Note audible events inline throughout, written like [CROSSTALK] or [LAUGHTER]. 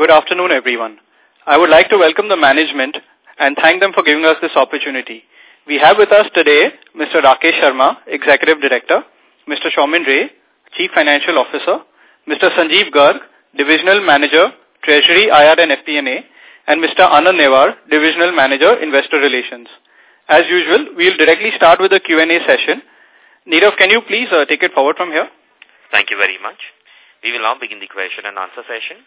Good afternoon, everyone. I would like to welcome the management and thank them for giving us this opportunity. We have with us today Mr. Rakesh Sharma, Executive Director, Mr. Soumen Ray, Chief Financial Officer, Mr. Sanjeev Garg, Divisional Manager, Treasury, IR and FP&A, and Mr. Anand Newar, Divisional Manager, Investor Relations. As usual, we'll directly start with the Q&A session. Nirav, can you please uh, take it forward from here? Thank you very much. We will now begin the question and answer session.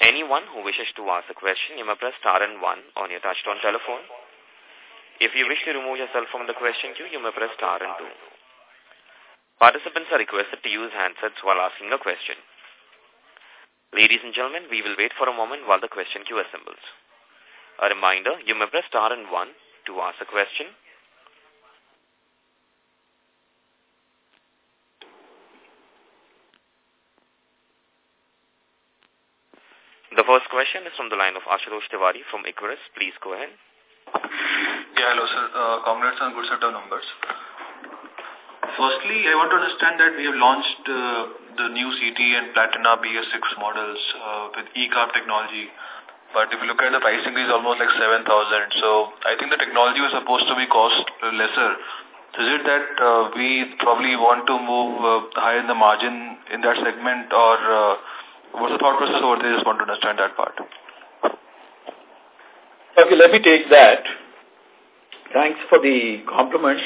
Anyone who wishes to ask a question, you may press star and one on your touchtone telephone. If you wish to remove yourself from the question queue, you may press star and two. Participants are requested to use handsets while asking a question. Ladies and gentlemen, we will wait for a moment while the question queue assembles. A reminder, you may press star and one to ask a question. The first question is from the line of Ashutosh Tiwari from Equirus. Please go ahead. Yeah, hello, sir. Uh, congrats on good set of numbers. Firstly, I want to understand that we have launched uh, the new CT and Platina BS6 models uh, with e-carb technology. But if you look at the pricing is almost like 7,000. So I think the technology was supposed to be cost lesser. Is it that uh, we probably want to move uh, higher in the margin in that segment or uh, what's the thought process over there? I just want to understand that part. Okay, let me take that. Thanks for the compliment.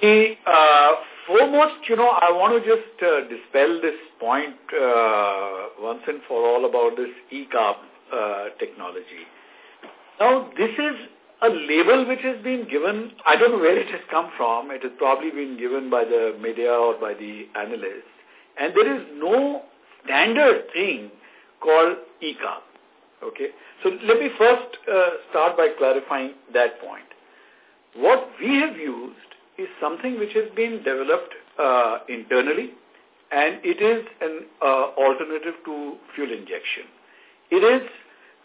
The uh, foremost, you know, I want to just uh, dispel this point uh, once and for all about this e-carb uh, technology. Now, this is a label which has been given, I don't know where it has come from, it has probably been given by the media or by the analysts, and there is no standard thing called e-carb. Okay, so let me first uh, start by clarifying that point. What we have used is something which has been developed uh, internally and it is an uh, alternative to fuel injection. It is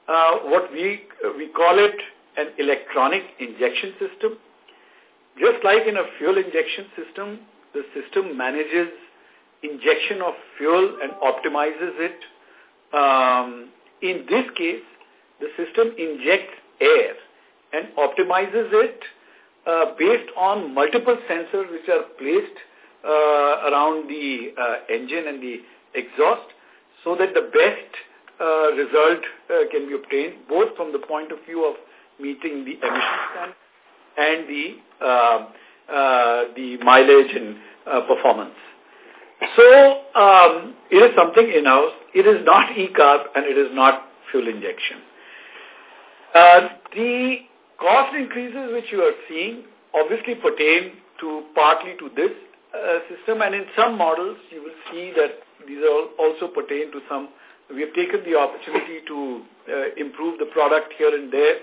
uh, what we, we call it an electronic injection system. Just like in a fuel injection system, the system manages injection of fuel and optimizes it. Um, in this case, the system injects air and optimizes it uh, based on multiple sensors which are placed uh, around the uh, engine and the exhaust so that the best uh, result uh, can be obtained both from the point of view of meeting the emission standard and the uh, uh, the mileage and performance. So um, it is something in-house. It is not e-carb and it is not fuel injection. Uh, the Cost increases which you are seeing obviously pertain to partly to this uh, system and in some models you will see that these are also pertain to some, we have taken the opportunity to uh, improve the product here and there.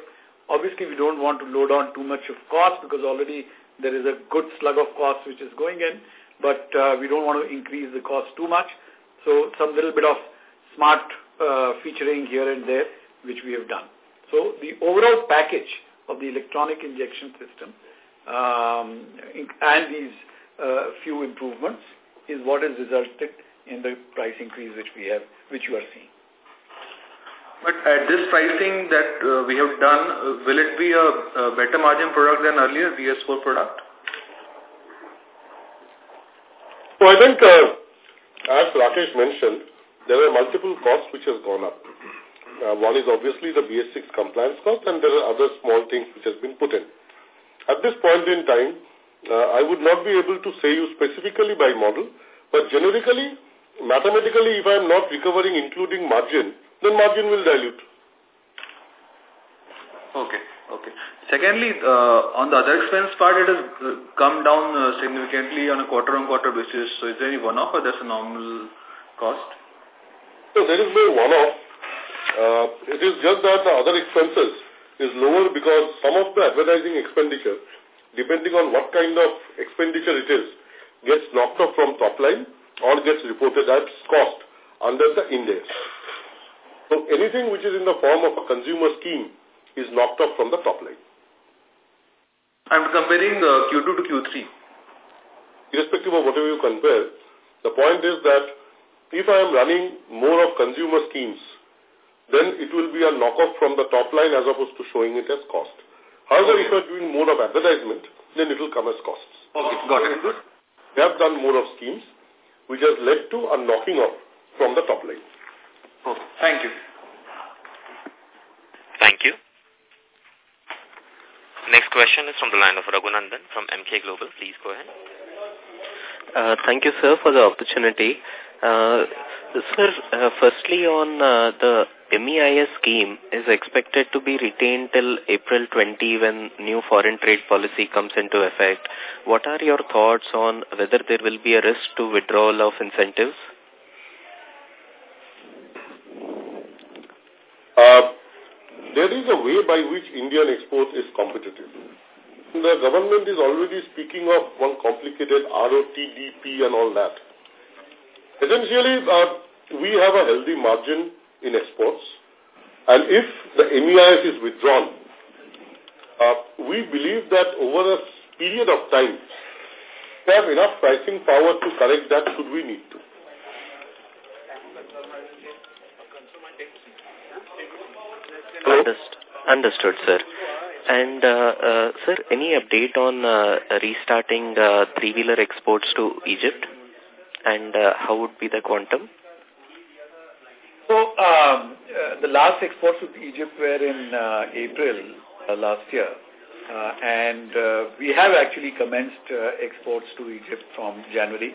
Obviously we don't want to load on too much of cost because already there is a good slug of cost which is going in, but uh, we don't want to increase the cost too much. So some little bit of smart uh, featuring here and there which we have done. So the overall package of the electronic injection system um, and these uh, few improvements is what has resulted in the price increase which we have, which you are seeing. But at this pricing that uh, we have done, uh, will it be a, a, better margin product than earlier BS4 product? So I think, uh, as Rakesh mentioned, there are multiple costs which has gone up. Uh, one is obviously the BS6 compliance cost and there are other small things which has been put in. At this point in time, uh, I would not be able to say you specifically by model, but generically, mathematically, if I am not recovering including margin, then margin will dilute. Okay, okay. Secondly, uh, on the other expense part, it has uh, come down uh, significantly on a quarter-on-quarter -quarter basis. So is there any one-off or that's a normal cost? So there is no one-off. Uh, it is just that the other expenses is lower because some of the advertising expenditure, depending on what kind of expenditure it is, gets knocked off from top line or gets reported as cost under the index. So anything which is in the form of a consumer scheme is knocked off from the top line. I'm comparing uh, Q2 to Q3. Irrespective of whatever you compare, the point is that if I am running more of consumer schemes then it will be a knockoff from the top line as opposed to showing it as cost. However, okay. if you are doing more of advertisement, then it will come as costs. Okay, got it. We have done more of schemes, which has led to a knocking off from the top line. Okay, thank you. Thank you. Next question is from the line of Raghunandan from Emkay Global. Please go ahead. Uh, thank you, sir, for the opportunity. Uh, sir, uh, firstly on uh, the MEIS scheme is expected to be retained till April 20 when new foreign trade policy comes into effect. What are your thoughts on whether there will be a risk to withdrawal of incentives? Uh, there is a way by which Indian export is competitive. The government is already speaking of one complicated RoDTEP and all that. Essentially, uh, we have a healthy margin in exports. And if the MEIS is withdrawn, uh, we believe that over a period of time, we have enough pricing power to correct that should we need to. Understood, Understood sir. And, uh, uh, sir, any update on uh, restarting uh, three-wheeler exports to Egypt? And uh, how would be the quantum? So um, uh, the last exports to Egypt were in uh, April uh, last year. Uh, and uh, we have actually commenced uh, exports to Egypt from January.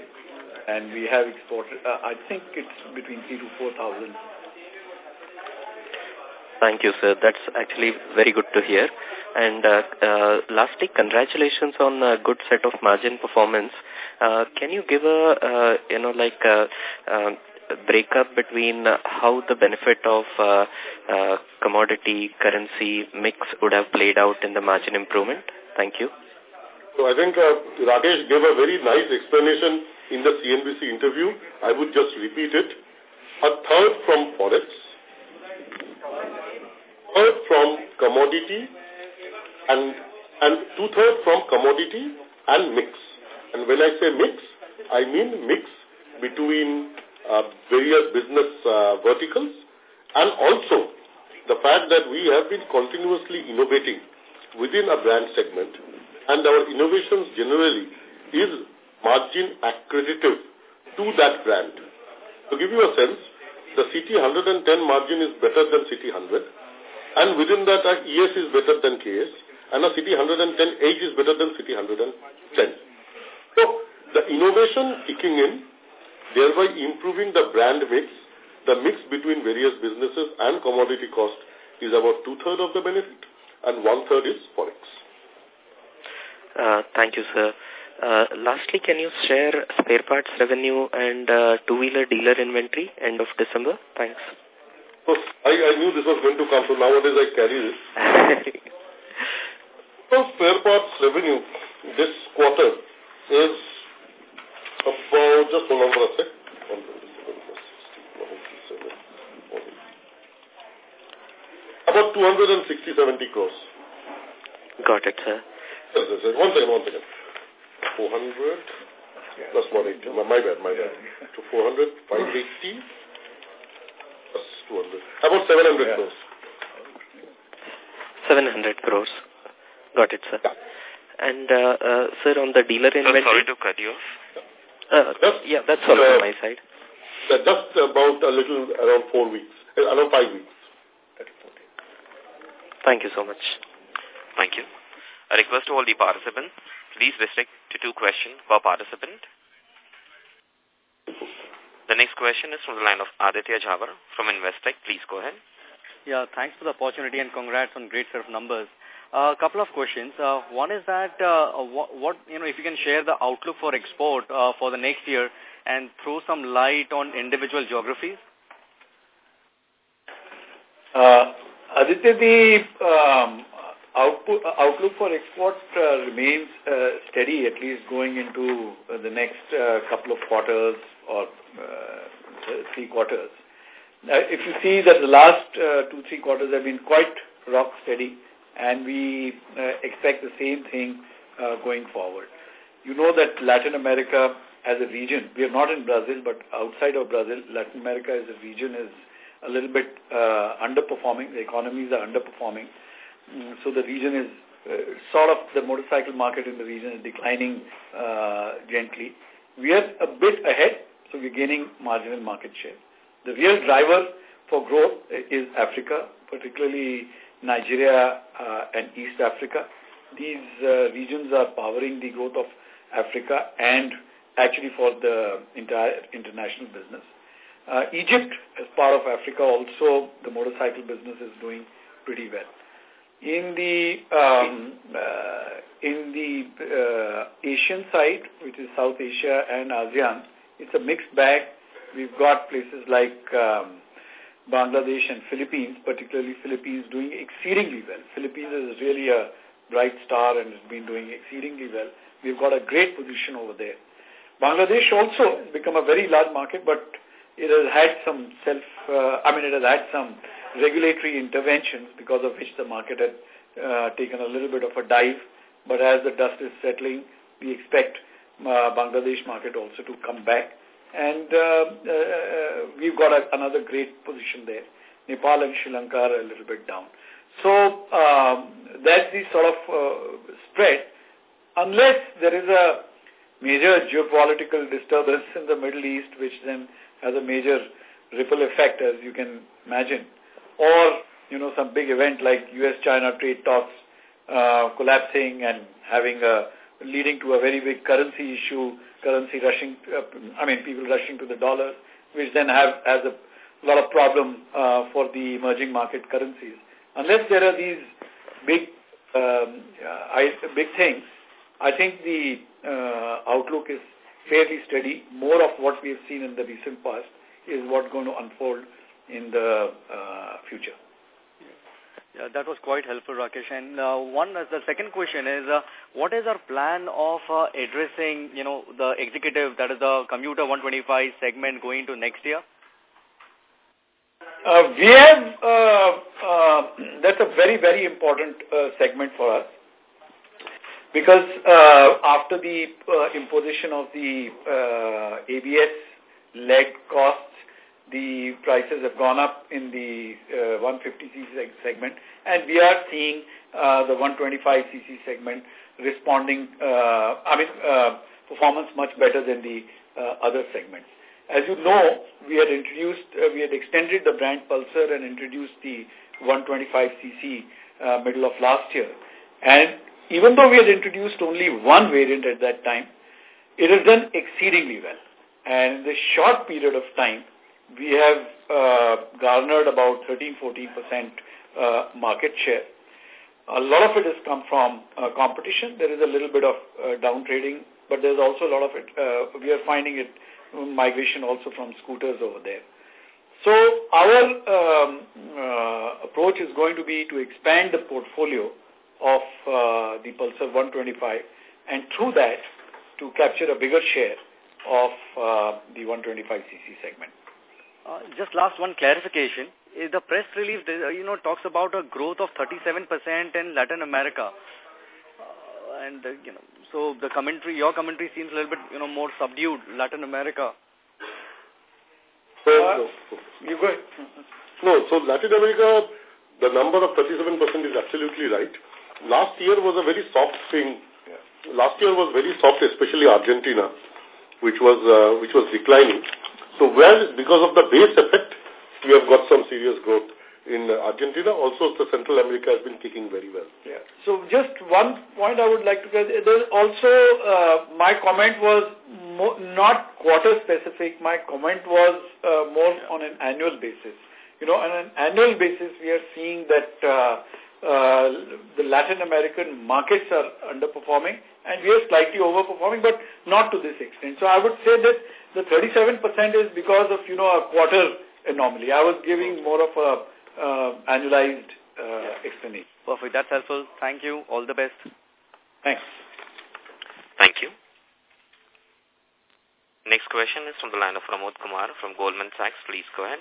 And we have exported, uh, I think it's between 3 to 4,000. Thank you, sir. That's actually very good to hear. And uh, uh, lastly, congratulations on a good set of margin performance. Uh, can you give a, uh, you know, like a, uh, uh, breakup between how the benefit of uh, uh, commodity currency mix would have played out in the margin improvement? Thank you. So I think uh, Rakesh gave a very nice explanation in the CNBC interview. I would just repeat it. A third from forex, third from commodity, and and two-thirds from commodity and mix. And when I say mix, I mean mix between uh, various business uh, verticals and also the fact that we have been continuously innovating within a brand segment and our innovations generally is margin accretive to that brand. To give you a sense, the CT 110 margin is better than CT 100 and within that ES is better than KS and a CT 110 H is better than CT 110. So the innovation kicking in thereby improving the brand mix. The mix between various businesses and commodity cost is about two-thirds of the benefit and one-third is forex. Uh, thank you, sir. Uh, lastly, can you share spare parts revenue and uh, two-wheeler dealer inventory end of December? Thanks. So I, I knew this was going to come, so nowadays I carry this. [LAUGHS] so spare parts revenue this quarter is about, just hold on for a sec. About 260, 70 crores. Got it, sir. Yes, yes, yes. One second, one second. 400 plus 180. My, my bad, my bad. To 400, 580 plus 200. About 700 crores. 700 crores. Got it, sir. And, uh, uh, sir, on the dealer inventory... sorry to cut you off. Uh, just, yeah, that's all uh, from my side. Just about a little, around four weeks, uh, around five weeks. Thank you so much. Thank you. A request to all the participants, please restrict to two questions per participant. The next question is from the line of Aditya Jhawar from Investec. Please go ahead. Yeah, thanks for the opportunity and congrats on great set of numbers. A uh, couple of questions. Uh, one is that uh, what, what, you know, if you can share the outlook for export uh, for the next year and throw some light on individual geographies. Uh, Aditya, the um, output, uh, outlook for export uh, remains uh, steady, at least going into uh, the next uh, couple of quarters or uh, three quarters. If you see that the last uh, two, three quarters have been quite rock steady, and we uh, expect the same thing going forward. You know that Latin America as a region, we are not in Brazil, but outside of Brazil, Latin America as a region is a little bit uh, underperforming. The economies are underperforming. Mm, so the region is uh, sort of the motorcycle market in the region is declining uh, gently. We are a bit ahead, so we're gaining marginal market share. The real driver for growth is Africa, particularly Nigeria uh, and East Africa. These uh, regions are powering the growth of Africa and actually for the entire international business. Uh, Egypt, as part of Africa, also the motorcycle business is doing pretty well. In the um, uh, in the uh, Asian side, which is South Asia and ASEAN, it's a mixed bag. We've got places like um, Bangladesh and Philippines, particularly Philippines, doing exceedingly well. Philippines is really a bright star and has been doing exceedingly well. We've got a great position over there. Bangladesh also has become a very large market, but it has had some self, uh, I mean, it has had some regulatory interventions because of which the market had uh, taken a little bit of a dive. But as the dust is settling, we expect Bangladesh market also to come back. And uh, uh, we've got a, another great position there. Nepal and Sri Lanka are a little bit down. So um, that's the sort of uh, spread. Unless there is a major geopolitical disturbance in the Middle East, which then has a major ripple effect, as you can imagine, or, you know, some big event like U.S.-China trade talks uh, collapsing and having a, leading to a very big currency issue, currency rushing, uh, I mean, people rushing to the dollar, which then have has a lot of problem uh, for the emerging market currencies. Unless there are these big, um, I, big things, I think the uh, outlook is fairly steady. More of what we have seen in the recent past is what's going to unfold in the uh, future. Yeah, that was quite helpful, Rakesh. And uh, one, uh, the second question is, uh, what is our plan of uh, addressing, you know, the executive, that is the commuter 125 segment going to next year? Uh, we have, uh, uh, that's a very, very important uh, segment for us because uh, after the uh, imposition of the uh, ABS-led costs, the prices have gone up in the uh, 150cc segment, and we are seeing uh, the 125cc segment responding, uh, I mean, uh, performance much better than the uh, other segments. As you know, we had introduced, uh, we had extended the brand Pulsar and introduced the 125cc uh, middle of last year. And even though we had introduced only one variant at that time, it has done exceedingly well. And in this short period of time, we have uh, garnered about 13-14% uh, market share. A lot of it has come from uh, competition. There is a little bit of uh, down trading, but there's also a lot of it. Uh, we are finding it migration also from scooters over there. So our um, uh, approach is going to be to expand the portfolio of uh, the Pulsar 125 and through that to capture a bigger share of uh, the 125cc segment. Uh, just last one clarification. The press release, uh, you know, talks about a growth of 37% in Latin America. Uh, and, uh, you know, so the commentary, your commentary seems a little bit, you know, more subdued, Latin America. So, uh, you go ahead. [LAUGHS] No, so Latin America, the number of 37% is absolutely right. Last year was a very soft thing. Last year was very soft, especially Argentina, which was uh, which was declining. So well, because of the base effect, we have got some serious growth in Argentina. Also, the Central America has been kicking very well. Yeah. So just one point I would like to get, there's also, uh, my comment was not quarter specific. My comment was uh, more on an annual basis. You know, on an annual basis, we are seeing that uh, uh, the Latin American markets are underperforming and we are slightly overperforming, but not to this extent. So I would say that the 37% is because of, you know, a quarter anomaly. I was giving more of a uh, annualized uh, explanation. Perfect. That's helpful. Thank you. All the best. Thanks. Thank you. Next question is from the line of Pramod Kumar from Goldman Sachs. Please go ahead.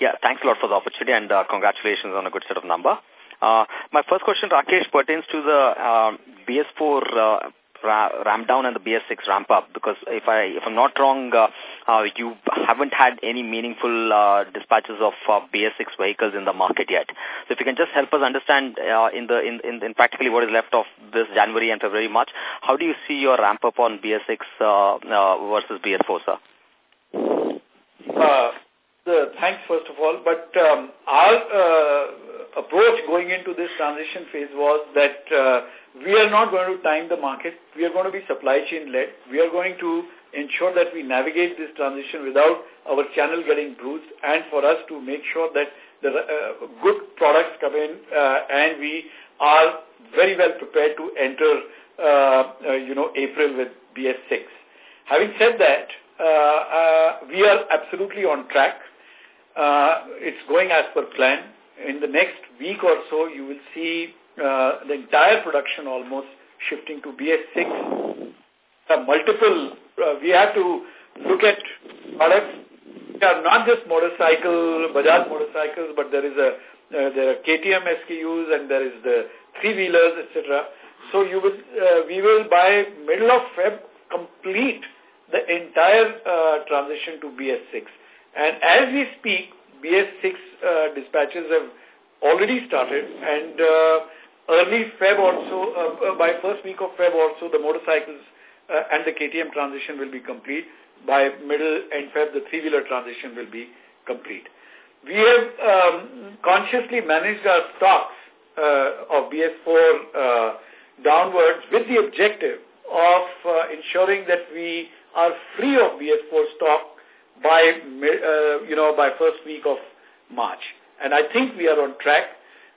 Yeah, thanks a lot for the opportunity and uh, congratulations on a good set of number. Uh, my first question, Rakesh, pertains to the uh, BS4 uh, ramp down and the BS6 ramp up? Because if I if I'm not wrong, uh, uh, you haven't had any meaningful uh, dispatches of uh, BS6 vehicles in the market yet. So if you can just help us understand in the in, in, in practically what is left of this January and February March, how do you see your ramp up on BS6 uh, uh, versus BS4, sir? Uh, thanks first of all, but um, our uh, approach going into this transition phase was that we are not going to time the market. We are going to be supply chain led. We are going to ensure that we navigate this transition without our channel getting bruised and for us to make sure that the uh, good products come in uh, and we are very well prepared to enter, uh, uh, you know, April with BS6. Having said that, uh, uh, we are absolutely on track. It's going as per plan. In the next week or so, you will see the entire production almost shifting to BS6. Uh, multiple, uh, we have to look at products. Are not just motorcycle, Bajaj motorcycles, but there is a uh, there are KTM SKUs and there is the three-wheelers, etc. So you will, uh, we will by middle of Feb complete the entire uh, transition to BS6. And as we speak, BS6 uh, dispatches have already started and uh, early Feb also, uh, uh, by first week of Feb also, the motorcycles uh, and the KTM transition will be complete. By middle and Feb, the three-wheeler transition will be complete. We have um, consciously managed our stocks uh, of BS4 uh, downwards with the objective of uh, ensuring that we are free of BS4 stock by, uh, you know, by first week of March. And I think we are on track,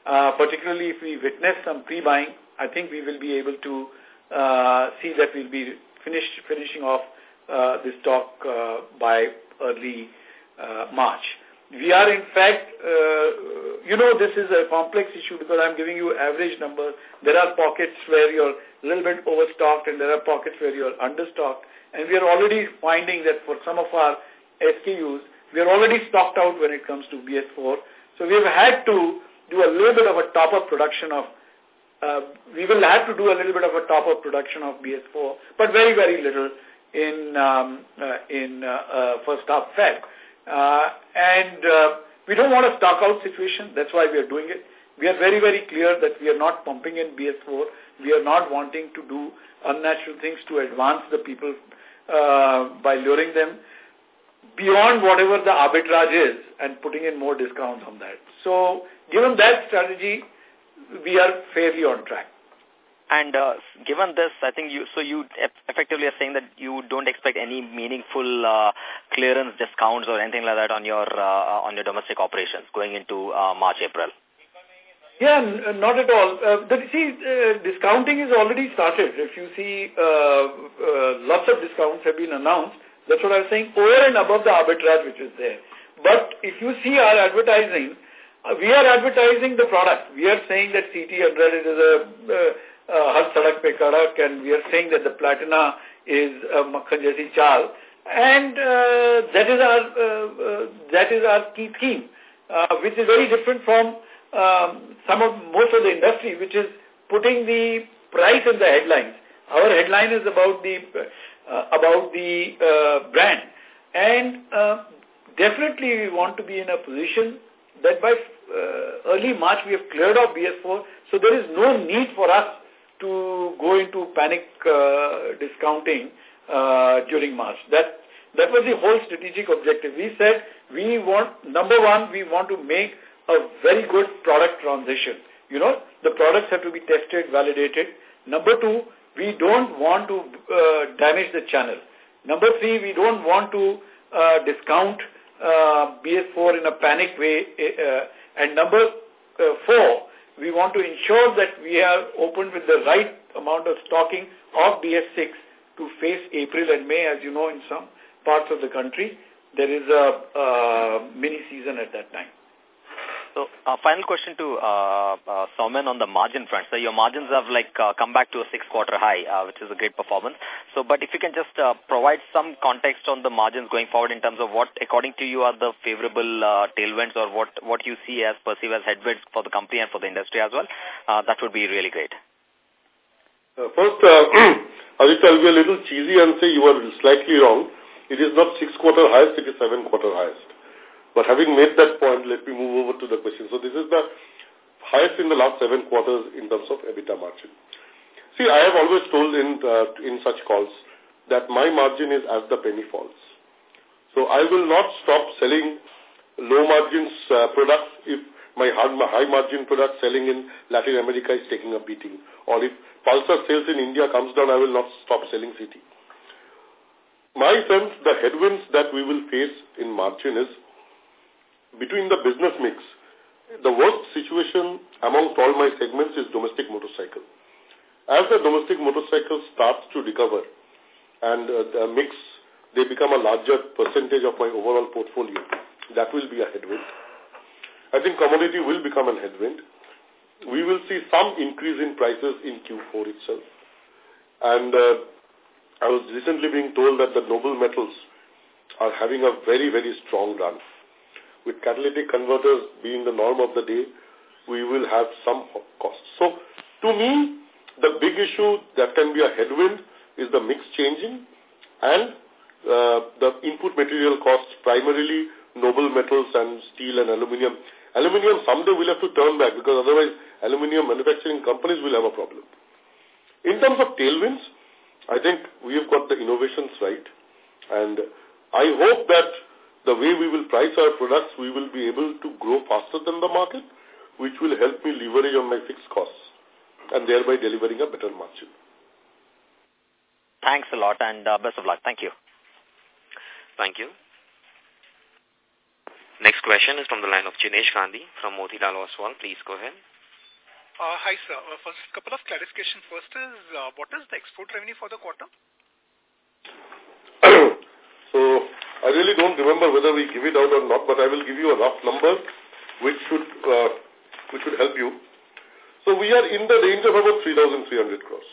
uh, particularly if we witness some pre-buying, I think we will be able to uh, see that we'll be finished, finishing off uh, the stock uh, by early uh, March. We are in fact, uh, you know, this is a complex issue because I'm giving you average numbers. There are pockets where you're a little bit overstocked and there are pockets where you're understocked. And we are already finding that for some of our SKUs, we are already stocked out when it comes to BS4. So we have had to do a little bit of a top-up production of, uh, we will have to do a little bit of a top-up production of BS4, but very, very little in um, uh, in uh, uh, first half Feb. Uh, and we don't want a stock out situation. That's why we are doing it. We are very, very clear that we are not pumping in BS4. We are not wanting to do unnatural things to advance the people by luring them beyond whatever the arbitrage is and putting in more discounts on that. So given that strategy, we are fairly on track. And uh, given this, I think you, so you effectively are saying that you don't expect any meaningful uh, clearance discounts or anything like that on your uh, on your domestic operations going into uh, March, April. Yeah, not at all. Uh, but see, uh, discounting is already started. If you see, uh, uh, lots of discounts have been announced. That's what I was saying, over and above the arbitrage which is there. But if you see our advertising, uh, we are advertising the product. We are saying that CT100 is a uh, uh, Har Sadak Pe Kadak and we are saying that the Platina is uh, Makhan Jaisi Chal. And uh, that is our uh, uh, that is our key theme, uh, which is very different from um, some of most of the industry, which is putting the price in the headlines. Our headline is about the about the uh, brand, and uh, definitely we want to be in a position that by uh, early March we have cleared off BS4, so there is no need for us to go into panic uh, discounting uh, during March. That that was the whole strategic objective. We said we want number one, we want to make a very good product transition. You know, the products have to be tested, validated. Number two, we don't want to uh, damage the channel. Number three, we don't want to uh, discount uh, BS4 in a panic way. Uh, and number uh, four, we want to ensure that we are open with the right amount of stocking of BS6 to face April and May. As you know, in some parts of the country, there is a, a mini season at that time. So, uh, final question to uh, uh, Soumen on the margin front. So, your margins have like uh, come back to a six-quarter high, uh, which is a great performance. So, but if you can just uh, provide some context on the margins going forward in terms of what, according to you, are the favorable uh, tailwinds or what what you see as perceived as headwinds for the company and for the industry as well, uh, that would be really great. Uh, first, uh, [CLEARS THROAT] I'll be a little cheesy and say you are slightly wrong. It is not six quarter highest, it is seven quarter highest. But having made that point, let me move over to the question. So this is the highest in the last seven quarters in terms of EBITDA margin. See, I have always told in, uh, in such calls that my margin is as the penny falls. So I will not stop selling low margins uh, products if my high margin product selling in Latin America is taking a beating. Or if Pulsar sales in India comes down, I will not stop selling CT. My sense, the headwinds that we will face in margin is between the business mix. The worst situation amongst all my segments is domestic motorcycle. As the domestic motorcycle starts to recover and uh, the mix they become a larger percentage of my overall portfolio. That will be a headwind. I think commodity will become a headwind. We will see some increase in prices in Q4 itself. And uh, I was recently being told that the noble metals are having a very, very strong run. With catalytic converters being the norm of the day, we will have some costs. So, to me, the big issue that can be a headwind is the mix changing and uh, the input material costs, primarily noble metals and steel and aluminium. Aluminium someday will have to turn back because otherwise aluminium manufacturing companies will have a problem. In terms of tailwinds, I think we have got the innovations right. And I hope that the way we will price our products, we will be able to grow faster than the market, which will help me leverage on my fixed costs and thereby delivering a better margin. Thanks a lot and uh, best of luck. Thank you. Thank you. Next question is from the line of Jinesh Gandhi from Motilal Oswal. Please go ahead. Uh, hi, sir. Uh, first, couple of clarifications. First is, uh, what is the export revenue for the quarter? [COUGHS] so, I really don't remember whether we give it out or not, but I will give you a rough number which should, uh, which should help you. So, we are in the range of about 3,300 crores.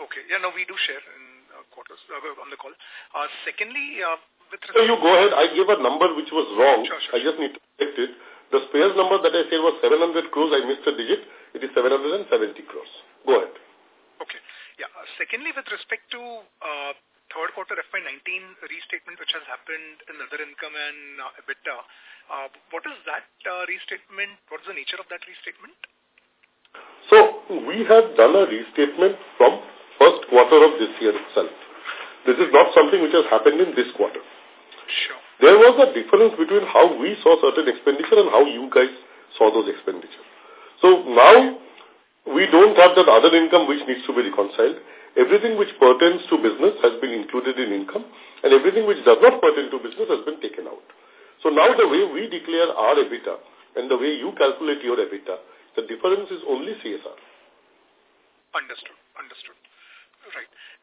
Okay. Yeah, no, we do share in quarters uh, on the call. Uh, secondly, uh, with so you go ahead. I gave a number which was wrong. Sure, sure, I just need to correct it. The spares number that I said was 700 crores. I missed a digit. It is 770 crores. Go ahead. Okay. Yeah. Uh, secondly, with respect to uh, third quarter FY19 restatement which has happened in other income and uh, EBITDA, uh, what is that uh, restatement? What is the nature of that restatement? So we have done a restatement from first quarter of this year itself. This is not something which has happened in this quarter. Sure. There was a difference between how we saw certain expenditure and how you guys saw those expenditure. So now we don't have that other income which needs to be reconciled. Everything which pertains to business has been included in income and everything which does not pertain to business has been taken out. So now the way we declare our EBITDA and the way you calculate your EBITDA, the difference is only CSR. Understood. Understood.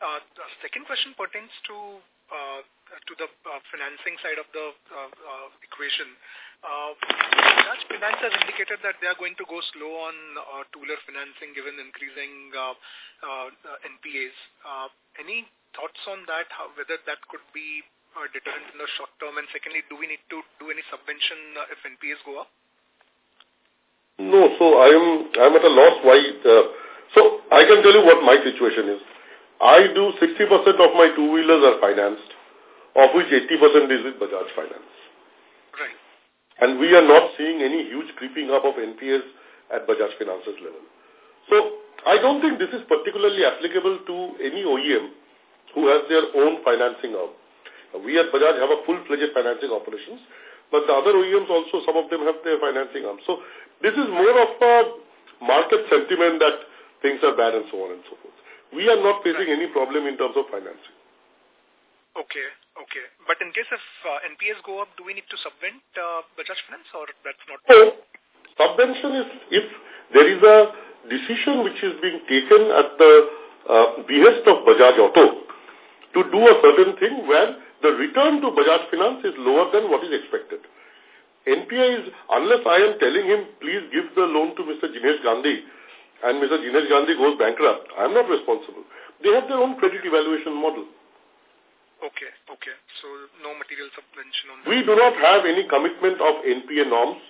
Uh, the second question pertains to uh, to the uh, financing side of the uh, uh, equation. Uh, Bajaj Finance has indicated that they are going to go slow on uh, two-wheeler financing given increasing NPAs. Any thoughts on that, whether that could be a deterrent in the short term? And secondly, do we need to do any subvention if NPAs go up? No, so I'm at a loss why. So I can tell you what my situation is. I do 60% of my two-wheelers are financed, of which 80% is with Bajaj Finance. Right. And we are not seeing any huge creeping up of NPS at Bajaj Finance's level. So I don't think this is particularly applicable to any OEM who has their own financing arm. We at Bajaj have a full-fledged financing operations, but the other OEMs also, some of them have their financing arm. So this is more of a market sentiment that things are bad and so on and so forth. We are not facing any problem in terms of financing. Okay, okay. But in case if uh, NPAs go up, do we need to subvent uh, Bajaj Finance or that's not? So, subvention is if there is a decision which is being taken at the uh, behest of Bajaj Auto to do a certain thing where the return to Bajaj Finance is lower than what is expected. NPA is, unless I am telling him, please give the loan to Mr. Jinesh Gandhi, and Mr. Jinesh Gandhi goes bankrupt, I'm not responsible. They have their own credit evaluation model. Okay, okay. So no material subvention on that. We do not have any commitment of NPA norms.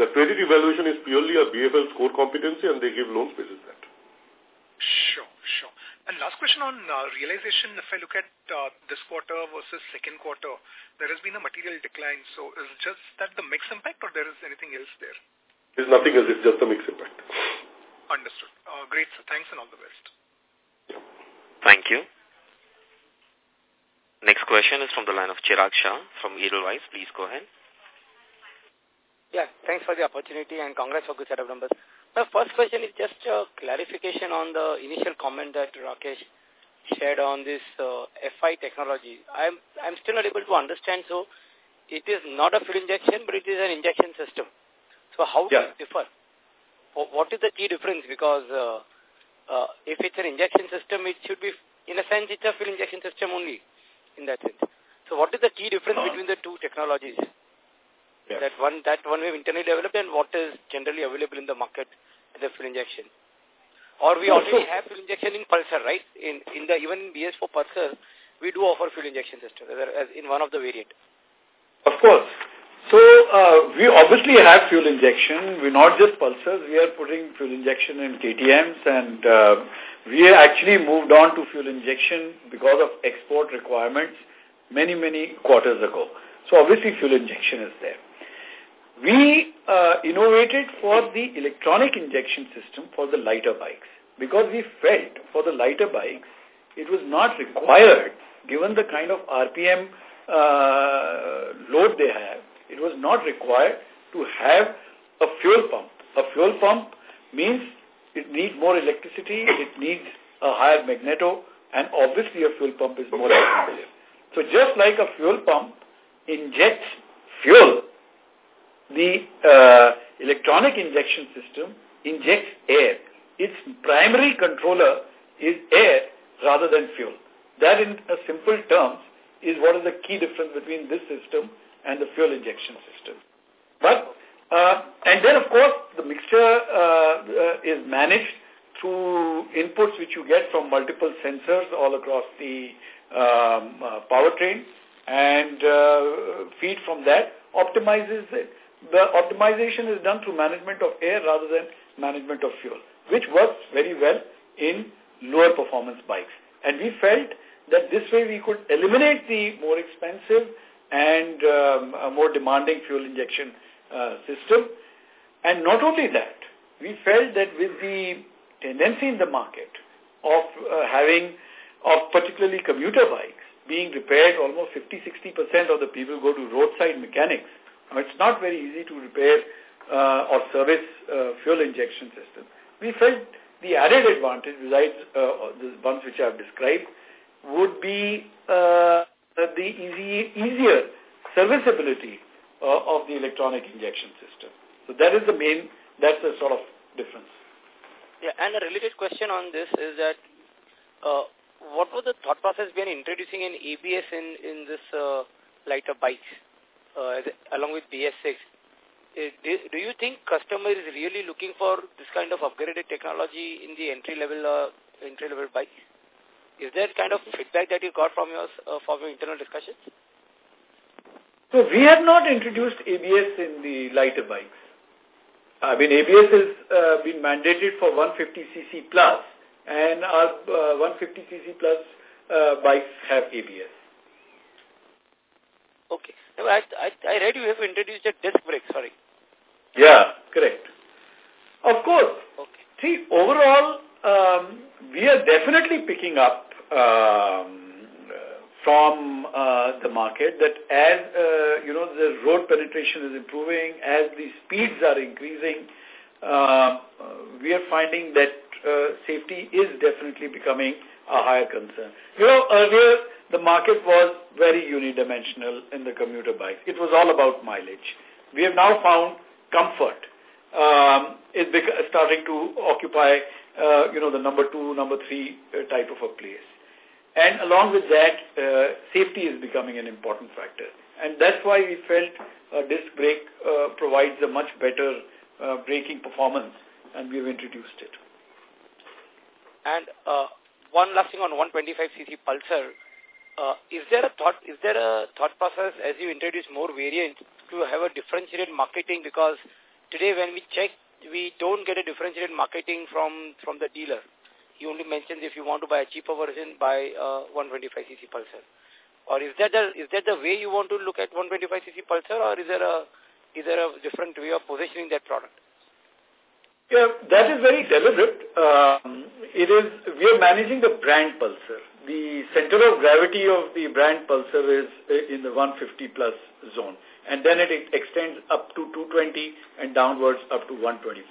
The credit evaluation is purely a BFL's core competency and they give loans basis that. Sure, sure. And last question on uh, realization, if I look at uh, this quarter versus second quarter, there has been a material decline. So is just that the mix impact or there is anything else there? There's nothing else, it's just a mix impact. Understood. Uh, great, sir. Thanks and all the best. Thank you. Next question is from the line of Chirag Shah from Edelweiss. Please go ahead. Yeah, thanks for the opportunity and congrats for good set of numbers. The first question is just a clarification on the initial comment that Rakesh shared on this uh, FI technology. I'm, I'm still not able to understand. So it is not a fuel injection, but it is an injection system. So how yeah. does it differ? What is the key difference? Because uh, uh, if it's an injection system, it should be, in a sense, it's a fuel injection system only in that sense. So what is the key difference between the two technologies? Yes. That one that one we have internally developed and what is generally available in the market as a fuel injection. Or we already have fuel injection in Pulsar, right? In in the even in BS4 Pulsar, we do offer fuel injection system as in one of the variant. Of course. So uh, we obviously have fuel injection. We're not just pulsars. We are putting fuel injection in KTMs and uh, we actually moved on to fuel injection because of export requirements many, many quarters ago. So obviously fuel injection is there. We uh, innovated for the electronic injection system for the lighter bikes because we felt for the lighter bikes it was not required given the kind of RPM uh, load they have. It was not required to have a fuel pump. A fuel pump means it needs more electricity, it needs a higher magneto, and obviously a fuel pump is more expensive. So just like a fuel pump injects fuel the uh, electronic injection system injects air. Its primary controller is air rather than fuel. That in a simple terms is what is the key difference between this system and the fuel injection system. But, uh, and then of course the mixture uh, is managed through inputs which you get from multiple sensors all across the um, uh, powertrain and uh, feed from that optimizes it the optimization is done through management of air rather than management of fuel, which works very well in lower performance bikes. And we felt that this way we could eliminate the more expensive and um, more demanding fuel injection uh, system. And not only that, we felt that with the tendency in the market of uh, having, of particularly commuter bikes, being repaired almost 50-60% of the people go to roadside mechanics, now, it's not very easy to repair uh, or service uh, fuel injection system. We felt the added advantage, besides uh, the ones which I have described, would be uh, the easy, easier serviceability uh, of the electronic injection system. So that is the main, that's the sort of difference. Yeah, and a related question on this is that uh, what was the thought process behind introducing an ABS in, in this uh, lighter bikes? uh, along with BS6. Uh, do, do you think customer is really looking for this kind of upgraded technology in the entry level uh, entry level bike? Is there kind of feedback that you got from your uh, from your internal discussions? So we have not introduced ABS in the lighter bikes. I mean, ABS has uh, been mandated for 150cc plus, and our uh, 150cc plus uh, bikes have ABS. Okay. I, I, I read you have introduced a disc brake, sorry. Yeah, correct. Of course. Okay. See, overall, um, we are definitely picking up um, from uh, the market that as, uh, you know, the road penetration is improving, as the speeds are increasing, uh, we are finding that uh, safety is definitely becoming a higher concern. You know, earlier the market was very unidimensional in the commuter bike. It was all about mileage. We have now found comfort um, is starting to occupy, uh, you know, the number two, number three uh, type of a place. And along with that, uh, safety is becoming an important factor. And that's why we felt a disc brake uh, provides a much better uh, braking performance, and we've introduced it. And uh, one last thing on 125cc Pulsar, uh, is there a thought is there a thought process as you introduce more variants to have a differentiated marketing because today when we check we don't get a differentiated marketing from from the dealer you only mentioned if you want to buy a cheaper version, buy uh, 125cc Pulsar. Or is that the is that the way you want to look at 125cc Pulsar, or is there a is there a different way of positioning that product? Yeah, that is very deliberate. Um, it is we are managing the brand Pulsar. The center of gravity of the brand Pulsar is uh, in the 150 plus zone, and then it extends up to 220 and downwards up to 125.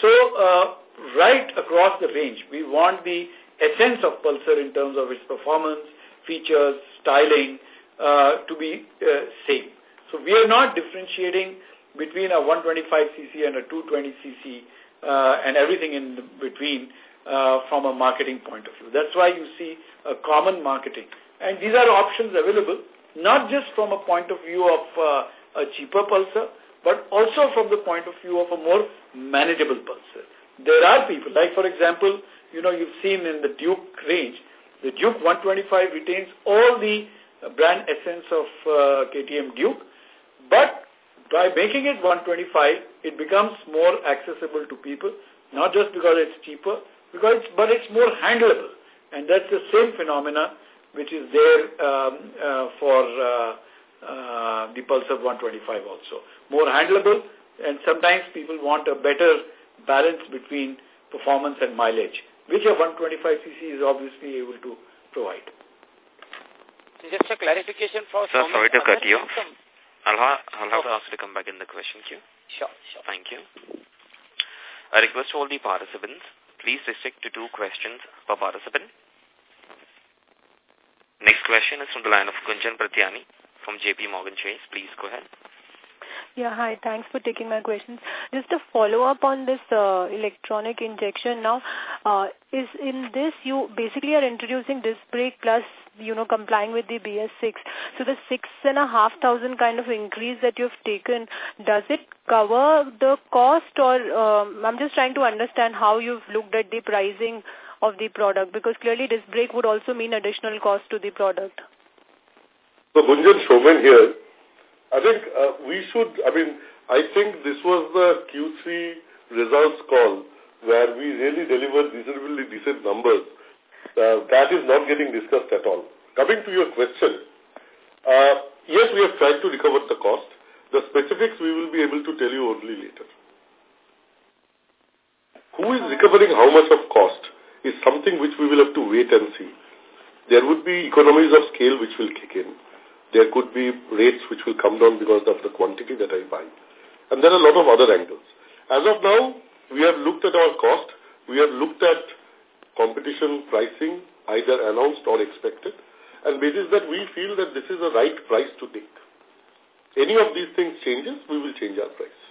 So, uh, right across the range, we want the essence of Pulsar in terms of its performance, features, styling, uh, to be uh, same. So we are not differentiating between a 125cc and a 220cc uh, and everything in between uh, from a marketing point of view. That's why you see a common marketing. And these are options available, not just from a point of view of uh, a cheaper Pulsar, but also from the point of view of a more manageable Pulsar. There are people, like for example, you know, you've seen in the Duke range, the Duke 125 retains all the brand essence of uh, KTM Duke, but by making it 125, it becomes more accessible to people, not just because it's cheaper, because it's, but it's more handleable. And that's the same phenomena which is there um, uh, for uh, uh, the Pulsar 125 also. More handleable, and sometimes people want a better balance between performance and mileage which a 125cc is obviously able to provide. Just a clarification for... Sir, sorry to cut you. Uh, I'll, ha I'll have to ask you to come back in the question queue. Sure, sure. Thank you. I request all the participants, please restrict to two questions per participant. Next question is from the line of Gunjan Prithyani from JP Morgan Chase. Please go ahead. Yeah, hi. Thanks for taking my questions. Just a follow-up on this uh, electronic injection now. Uh, is in this, you basically are introducing disc brake plus, you know, complying with the BS6. So the six and a half thousand kind of increase that you've taken, does it cover the cost or um, I'm just trying to understand how you've looked at the pricing of the product because clearly disc brake would also mean additional cost to the product. So Gunjan Soumen here. I think uh, we should, I mean, I think this was the Q3 results call where we really delivered reasonably decent numbers. Uh, that is not getting discussed at all. Coming to your question, uh, yes, we have tried to recover the cost. The specifics we will be able to tell you only later. Who is recovering how much of cost is something which we will have to wait and see. There would be economies of scale which will kick in. There could be rates which will come down because of the quantity that I buy. And there are a lot of other angles. As of now, we have looked at our cost. We have looked at competition pricing, either announced or expected. And basis that we feel that this is the right price to take. Any of these things changes, we will change our price.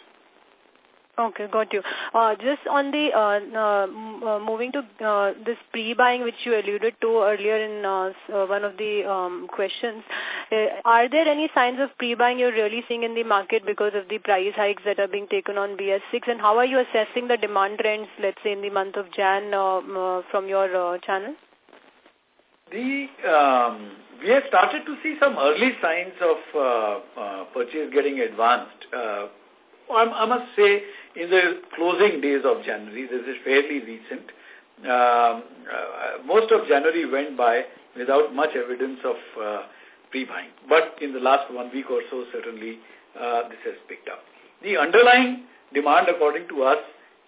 Okay, got you. Uh, just on the uh, uh, uh, moving to uh, this pre-buying which you alluded to earlier in uh, uh, one of the um, questions, uh, are there any signs of pre-buying you're really seeing in the market because of the price hikes that are being taken on BS6 and how are you assessing the demand trends, let's say in the month of Jan uh, uh, from your uh, channel? The um, we have started to see some early signs of uh, uh, purchase getting advanced. Uh, I must say in the closing days of January, this is fairly recent. Um, uh, most of January went by without much evidence of uh, pre-buying. But in the last one week or so, certainly uh, this has picked up. The underlying demand, according to us,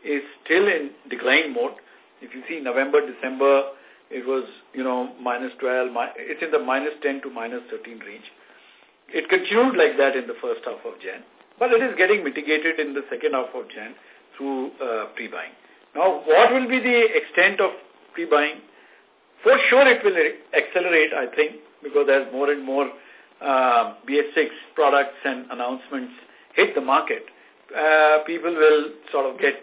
is still in decline mode. If you see November, December, it was, you know, minus 12, it's in the minus 10 to minus 13 range. It continued like that in the first half of Jan. But it is getting mitigated in the second half of Jan through uh, pre-buying. Now, what will be the extent of pre-buying? For sure it will accelerate, I think, because as more and more uh, BS6 products and announcements hit the market, uh, people will sort of get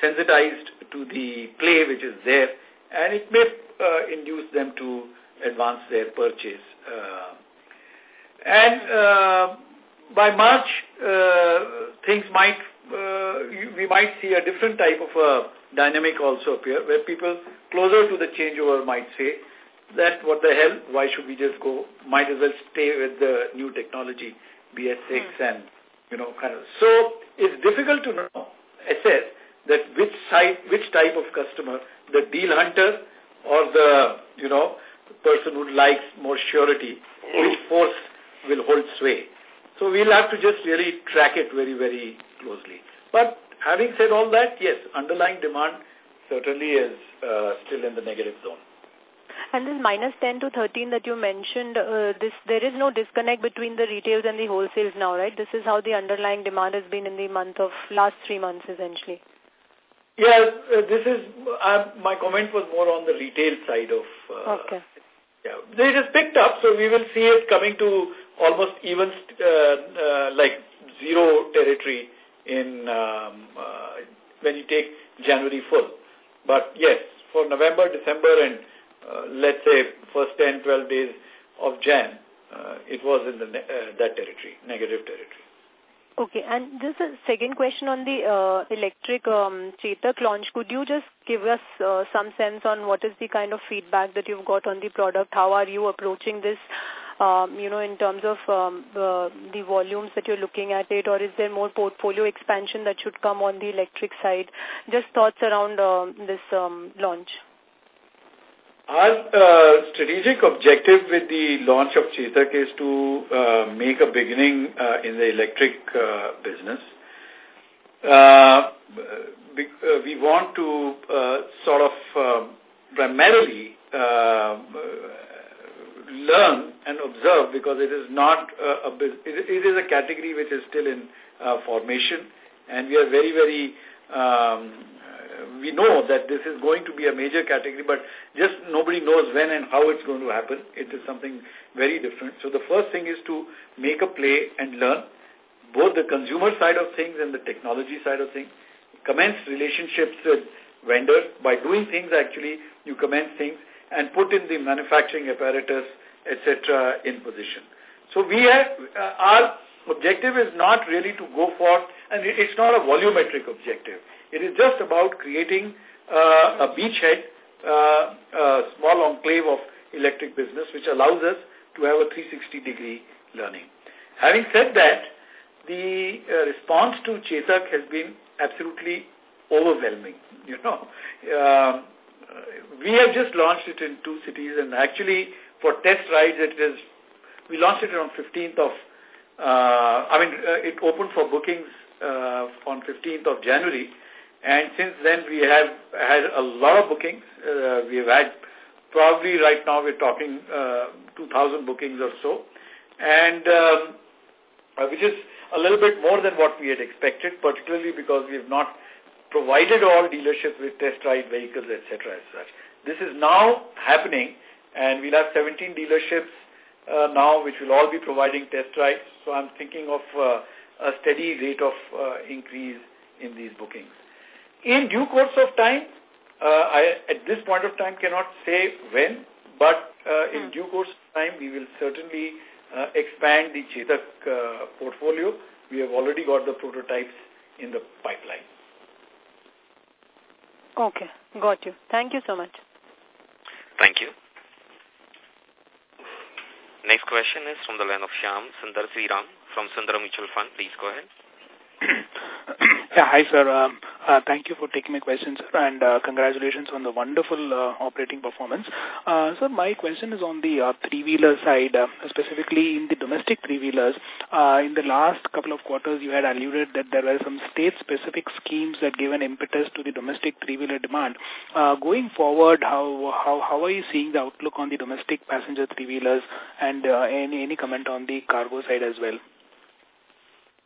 sensitized to the play which is there, and it may uh, induce them to advance their purchase. Uh, and uh, by March, uh, things might, uh, we might see a different type of a dynamic also appear, where people closer to the changeover might say that what the hell, why should we just go, might as well stay with the new technology, BS6 hmm. and, you know, kind of. So it's difficult to know, assess that which side, which type of customer the deal hunter or the, you know, person who likes more surety, which force will hold sway. So we'll have to just really track it very, very closely. But having said all that, yes, underlying demand certainly is uh, still in the negative zone. And this minus 10 to 13 that you mentioned, uh, this there is no disconnect between the retails and the wholesales now, right? This is how the underlying demand has been in the month of last three months, essentially. Yeah, uh, this is, uh, my comment was more on the retail side of... Uh, okay. Yeah, they just picked up, so we will see it coming to almost even, uh, uh, like zero territory in, um, uh, when you take January full. But yes, for November, December and let's say first 10, 12 days of Jan, it was in the that territory, negative territory. Okay, and just a second question on the uh, electric um, Chetak launch. Could you just give us uh, some sense on what is the kind of feedback that you've got on the product? How are you approaching this, um, you know, in terms of um, the, the volumes that you're looking at it, or is there more portfolio expansion that should come on the electric side? Just thoughts around uh, this um, launch. Our uh, strategic objective with the launch of Chetak is to uh, make a beginning uh, in the electric uh, business. Uh, we, uh, we want to uh, sort of uh, primarily uh, learn and observe because it is not a it is a category which is still in uh, formation and we are very very um, we know that this is going to be a major category, but just nobody knows when and how it's going to happen. It is something very different. So the first thing is to make a play and learn both the consumer side of things and the technology side of things. Commence relationships with vendors. By doing things, actually, you commence things and put in the manufacturing apparatus, etc., in position. So we have, uh, our objective is not really to go for, and it's not a volumetric objective. It is just about creating uh, a beachhead, uh, a small enclave of electric business, which allows us to have a 360-degree learning. Having said that, the uh, response to Chetak has been absolutely overwhelming. You know, um, we have just launched it in two cities, and actually for test rides, it is we launched it on 15th of. Uh, I mean, uh, it opened for bookings uh, on 15th of January, and since then, we have had a lot of bookings. Uh, we have had probably right now we're talking uh, 2,000 bookings or so, and um, uh, which is a little bit more than what we had expected, particularly because we have not provided all dealerships with test ride vehicles, etc. as such. This is now happening, and we'll have 17 dealerships uh, now, which will all be providing test rides. So I'm thinking of uh, a steady rate of uh, increase in these bookings. In due course of time, uh, I at this point of time cannot say when, but uh, in hmm. due course of time, we will certainly uh, expand the Chetak uh, portfolio. We have already got the prototypes in the pipeline. Okay, got you. Thank you so much. Thank you. Next question is from the line of Shyam Sundar Sriram from Sundaram Mutual Fund. Please go ahead. [COUGHS] yeah, hi sir. Um, uh, thank you for taking my question, sir, and uh, congratulations on the wonderful uh, operating performance. Uh, sir, my question is on the uh, three-wheeler side, uh, specifically in the domestic three-wheelers. Uh, in the last couple of quarters, you had alluded that there were some state-specific schemes that gave an impetus to the domestic three-wheeler demand. Uh, going forward, how, how, how are you seeing the outlook on the domestic passenger three-wheelers and uh, any, any comment on the cargo side as well?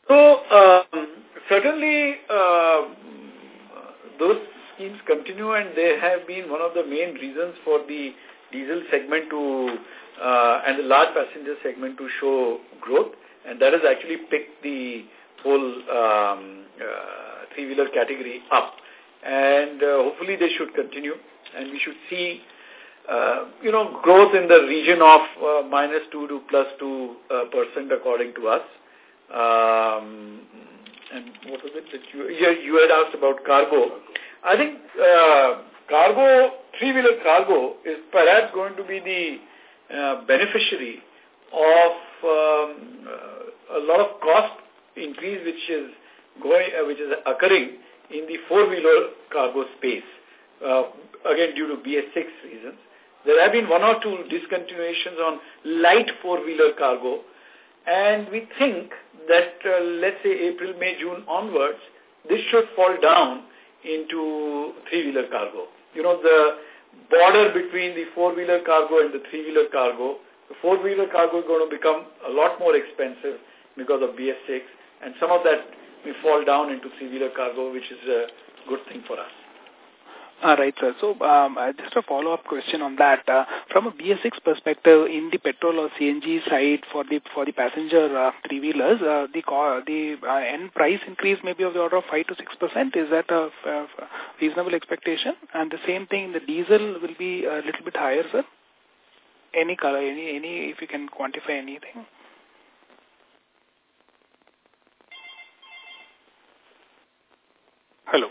So, um, certainly, uh, those schemes continue and they have been one of the main reasons for the diesel segment to, uh, and the large passenger segment to show growth. And that has actually picked the whole um, uh, three-wheeler category up. And uh, hopefully they should continue. And we should see, uh, you know, growth in the region of uh, minus 2 to plus 2 uh, percent according to us. Um, and what was it that you, you had asked about cargo. I think uh, cargo, three-wheeler cargo is perhaps going to be the uh, beneficiary of um, uh, a lot of cost increase which is going, uh, which is occurring in the four-wheeler cargo space. uh, again due to BS6 reasons. There have been one or two discontinuations on light four-wheeler cargo, and we think that, uh, let's say, April, May, June onwards, this should fall down into three-wheeler cargo. You know, the border between the four-wheeler cargo and the three-wheeler cargo, the four-wheeler cargo is going to become a lot more expensive because of BS6, and some of that may fall down into three-wheeler cargo, which is a good thing for us. All right, sir. So um, uh, just a follow-up question on that. Uh, from a BS6 perspective, in the petrol or CNG side for the for the passenger uh, three-wheelers, uh, the the uh, end price increase may be of the order of 5 to 6 percent. Is that a, a reasonable expectation? And the same thing, the diesel will be a little bit higher, sir? Any color, any, any, if you can quantify anything? Hello.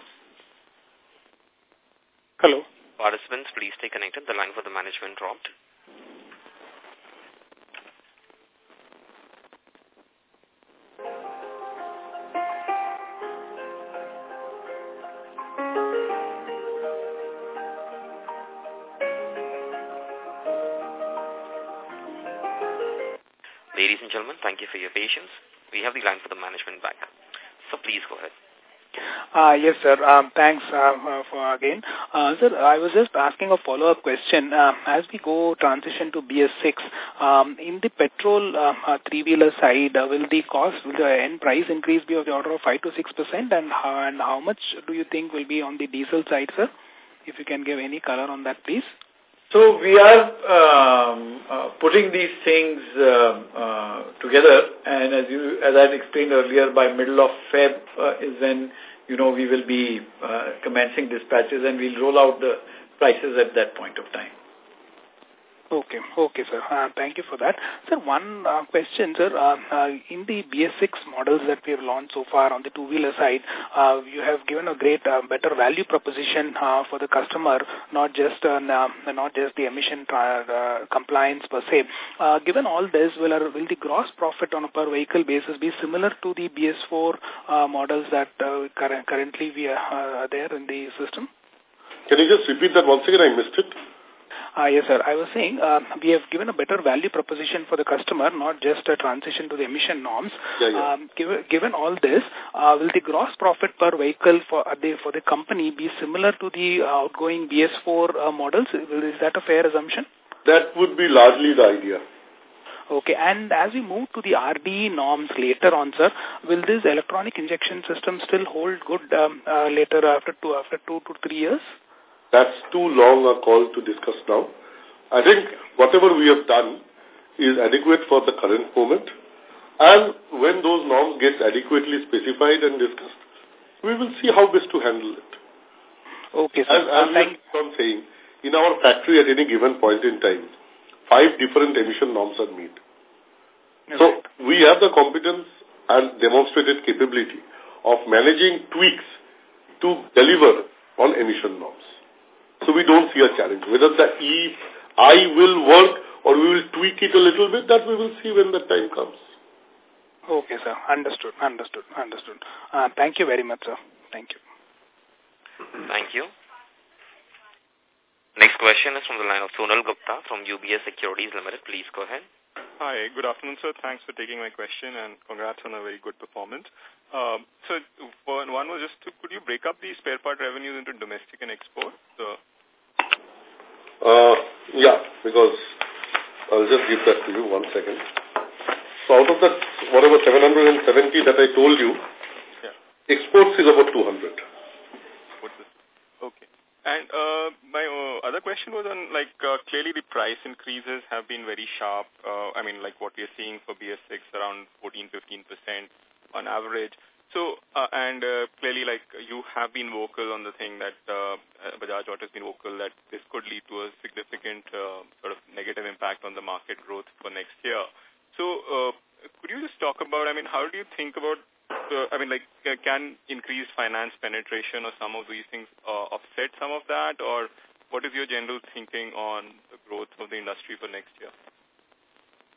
Hello. Participants, please stay connected. The line for the management dropped. Ladies and gentlemen, thank you for your patience. We have the line for the management back. So please go ahead. Uh, yes, sir. Um, thanks uh, uh, for again. Uh, sir, I was just asking a follow-up question. Uh, as we go transition to BS6, um, in the petrol uh, uh, three-wheeler side, uh, will the cost, will the end price increase be of the order of 5 to 6 percent? And, how, and how much do you think will be on the diesel side, sir? If you can give any color on that, please. So we are um, uh, putting these things uh, uh, together, and as you, as I explained earlier, by middle of Feb uh, is when you know, we will be uh, commencing dispatches and we'll roll out the prices at that point of time. Okay, okay, sir. Uh, thank you for that. Sir, one uh, question, sir. Uh, uh, in the BS6 models that we have launched so far on the two-wheeler side, uh, you have given a great, uh, better value proposition for the customer, not just not just the emission compliance per se. Given all this, will, our, will the gross profit on a per vehicle basis be similar to the BS4 uh, models that currently we are there in the system? Can you just repeat that once again? I missed it. Uh, yes, sir. I was saying uh, we have given a better value proposition for the customer, not just a transition to the emission norms. Yeah, yeah. Um, given, given all this, uh, will the gross profit per vehicle for uh, the, for the company be similar to the outgoing BS4 uh, models? Is that a fair assumption? That would be largely the idea. Okay, and as we move to the RDE norms later on, sir, will this electronic injection system still hold good um, uh, later after two after two to three years? That's too long a call to discuss now. I think whatever we have done is adequate for the current moment. And when those norms get adequately specified and discussed, we will see how best to handle it. Okay, sir. As, as I'm saying, in our factory at any given point in time, five different emission norms are met. Okay. So we have the competence and demonstrated capability of managing tweaks to deliver on emission norms. So we don't see a challenge. Whether the E, I will work or we will tweak it a little bit, that we will see when the time comes. Okay, sir. Understood, understood, understood. Uh, thank you very much, sir. Thank you. Thank you. Next question is from the line of Sonal Gupta from UBS Securities Limited. Please go ahead. Hi, good afternoon, sir. Thanks for taking my question and congrats on a very good performance. Um, so one was just, to, could you break up the spare part revenues into domestic and export? So, uh, yeah, because I'll just give that to you one second. So out of that, whatever 770 that I told you, yeah. exports is about 200. Okay. And uh, my uh, other question was on, like, uh, clearly the price increases have been very sharp. Uh, I mean, like what we are seeing for BS6, around 14-15% on average. So, uh, and uh, clearly, like, you have been vocal on the thing that uh, Bajaj Auto has been vocal that this could lead to a significant uh, sort of negative impact on the market growth for next year. So, uh, could you just talk about, I mean, how do you think about, uh, I mean, like, uh, can increased finance penetration or some of these things uh, offset some of that? Or what is your general thinking on the growth of the industry for next year?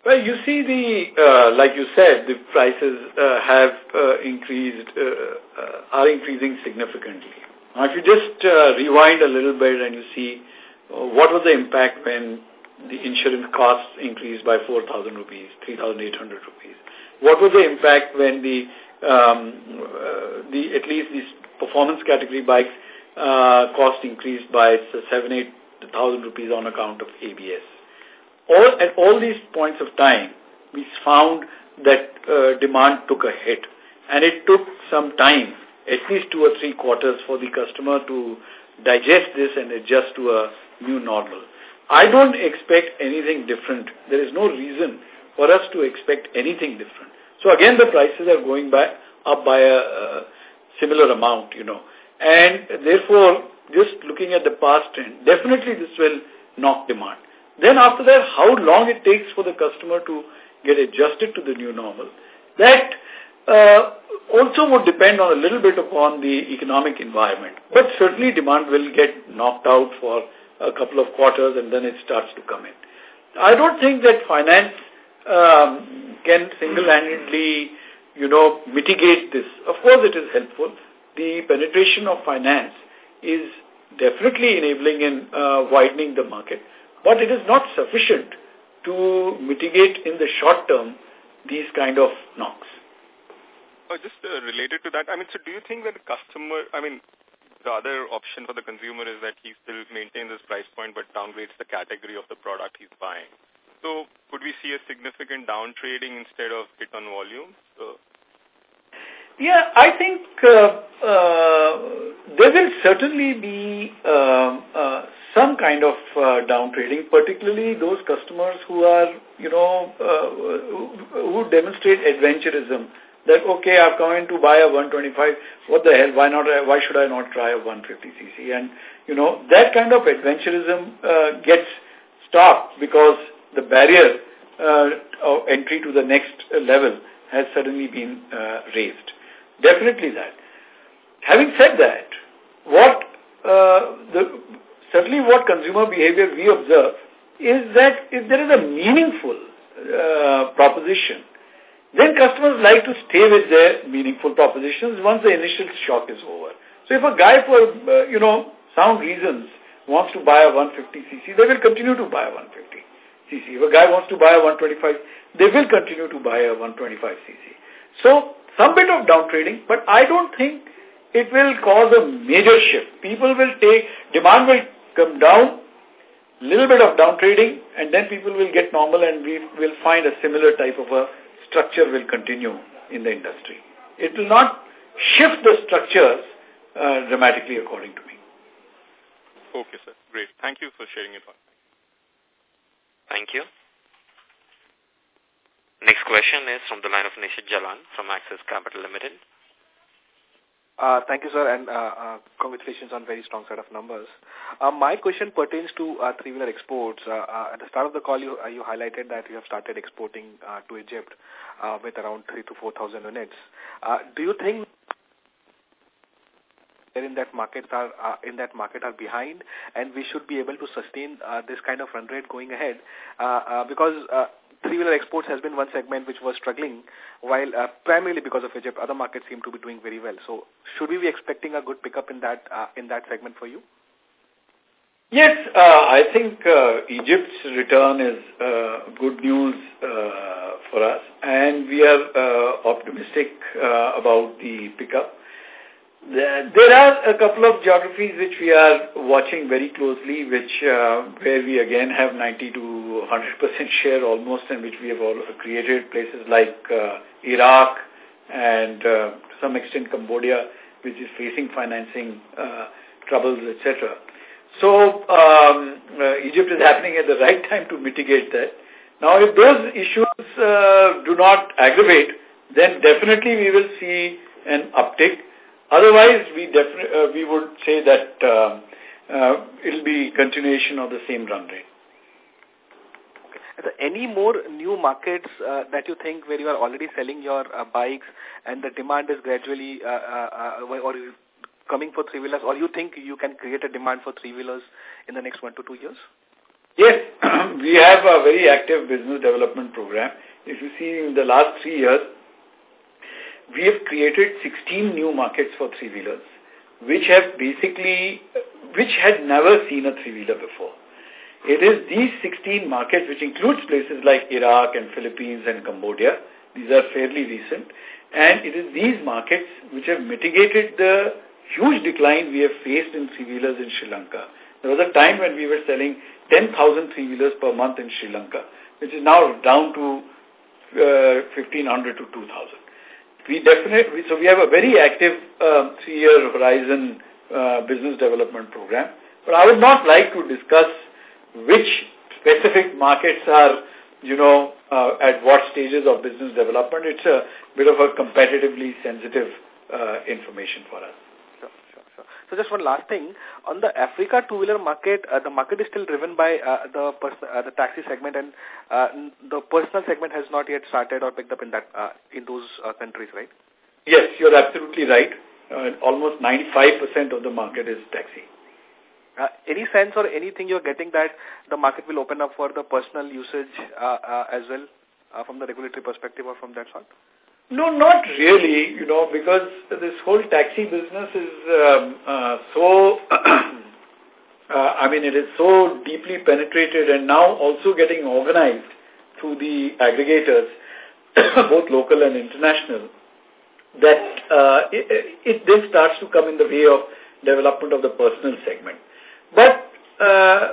Well, you see the, uh, like you said, the prices uh, have uh, increased, uh, uh, are increasing significantly. Now, if you just uh, rewind a little bit and you see what was the impact when the insurance costs increased by 4,000 rupees, 3,800 rupees. What was the impact when the, um, the at least these performance category bikes cost increased by 7, 8,000 rupees on account of ABS. At all these points of time, we found that uh, demand took a hit. And it took some time, at least two or three quarters for the customer to digest this and adjust to a new normal. I don't expect anything different. There is no reason for us to expect anything different. So again, the prices are going by, up by a, a similar amount, you know. And therefore, just looking at the past trend, definitely this will knock demand. Then after that, how long it takes for the customer to get adjusted to the new normal, that uh, also would depend on a little bit upon the economic environment. But certainly demand will get knocked out for a couple of quarters and then it starts to come in. I don't think that finance um, can single-handedly, you know, mitigate this. Of course it is helpful. The penetration of finance is definitely enabling and uh, widening the market, but it is not sufficient to mitigate in the short term these kind of knocks. Oh, just uh, related to that, I mean, so do you think that the customer, I mean, the other option for the consumer is that he still maintains his price point but downgrades the category of the product he's buying. So could we see a significant down trading instead of hit on volume? So yeah, I think uh, uh, there will certainly be uh, uh, some kind of uh, down trading, particularly those customers who are, you know, uh, who, demonstrate adventurism. That, okay, I've come in to buy a 125, what the hell, why not, why should I not try a 150cc? And, you know, that kind of adventurism uh, gets stopped because the barrier uh, of entry to the next level has suddenly been uh, raised. Definitely that. Having said that, what uh, the certainly what consumer behavior we observe is that if there is a meaningful uh, proposition, then customers like to stay with their meaningful propositions once the initial shock is over. So if a guy for, uh, you know, sound reasons wants to buy a 150cc, they will continue to buy a 150cc. If a guy wants to buy a 125, they will continue to buy a 125cc. So some bit of down trading, but I don't think it will cause a major shift. People will take, demand will come down, little bit of down trading, and then people will get normal and we will find a similar type of a structure will continue in the industry. It will not shift the structures uh, dramatically according to me. Okay, sir. Great. Thank you for sharing it. Thank you. Next question is from the line of Nishit Jalan from Axis Capital Limited. Uh, thank you, sir, and uh, uh, congratulations on very strong set of numbers. Uh, my question pertains to uh, three-wheeler exports. Uh, at the start of the call, you, you highlighted that you have started exporting to Egypt with around three to 4,000 units. Do you think in that market are uh, in that market are behind, and we should be able to sustain uh, this kind of run rate going ahead? Uh, because three-wheeler exports has been one segment which was struggling, while uh, primarily because of Egypt, other markets seem to be doing very well. So, should we be expecting a good pickup in that uh, in that segment for you? Yes, uh, I think uh, Egypt's return is uh, good news uh, for us, and we are optimistic about the pickup. There are a couple of geographies which we are watching very closely, which uh, where we again have 90 to 100 percent share almost, and which we have all created places like uh, Iraq and uh, to some extent Cambodia, which is facing financing uh, troubles, etc. So um, uh, Egypt is happening at the right [LAUGHS] time to mitigate that. Now, if those issues uh, do not aggravate, then definitely we will see an uptick. Otherwise, we definitely uh, we would say that uh, uh, it'll be continuation of the same run rate. Okay. any more new markets uh, that you think where you are already selling your uh, bikes and the demand is gradually uh, uh, uh or coming for three-wheelers or you think you can create a demand for three-wheelers in the next one to two years? Yes, [CLEARS THROAT] we have a very active business development program. If you see in the last three years, we have created 16 new markets for three-wheelers. which have basically, which had never seen a three-wheeler before. It is these 16 markets, which includes places like Iraq and Philippines and Cambodia. These are fairly recent. And it is these markets which have mitigated the huge decline we have faced in three-wheelers in Sri Lanka. There was a time when we were selling 10,000 three-wheelers per month in Sri Lanka, which is now down to uh, 1,500 to 2,000. We definitely, so we have a very active uh, three-year horizon uh, business development program. But I would not like to discuss which specific markets are, you know, uh, at what stages of business development. It's a bit of a competitively sensitive uh, information for us. So just one last thing. On the Africa two-wheeler market, uh, the market is still driven by uh, the uh, the taxi segment and uh, the personal segment has not yet started or picked up in that uh, in those uh, countries, right? Yes, you're absolutely right. Uh, almost 95% of the market is taxi. Uh, any sense or anything you're getting that the market will open up for the personal usage uh, uh, as well uh, from the regulatory perspective or from that sort? No, not really, you know, because this whole taxi business is um, uh, so, [CLEARS THROAT] uh, I mean, it is so deeply penetrated and now also getting organized through the aggregators, [COUGHS] both local and international, that uh, it, it starts to come in the way of development of the personal segment. But, uh,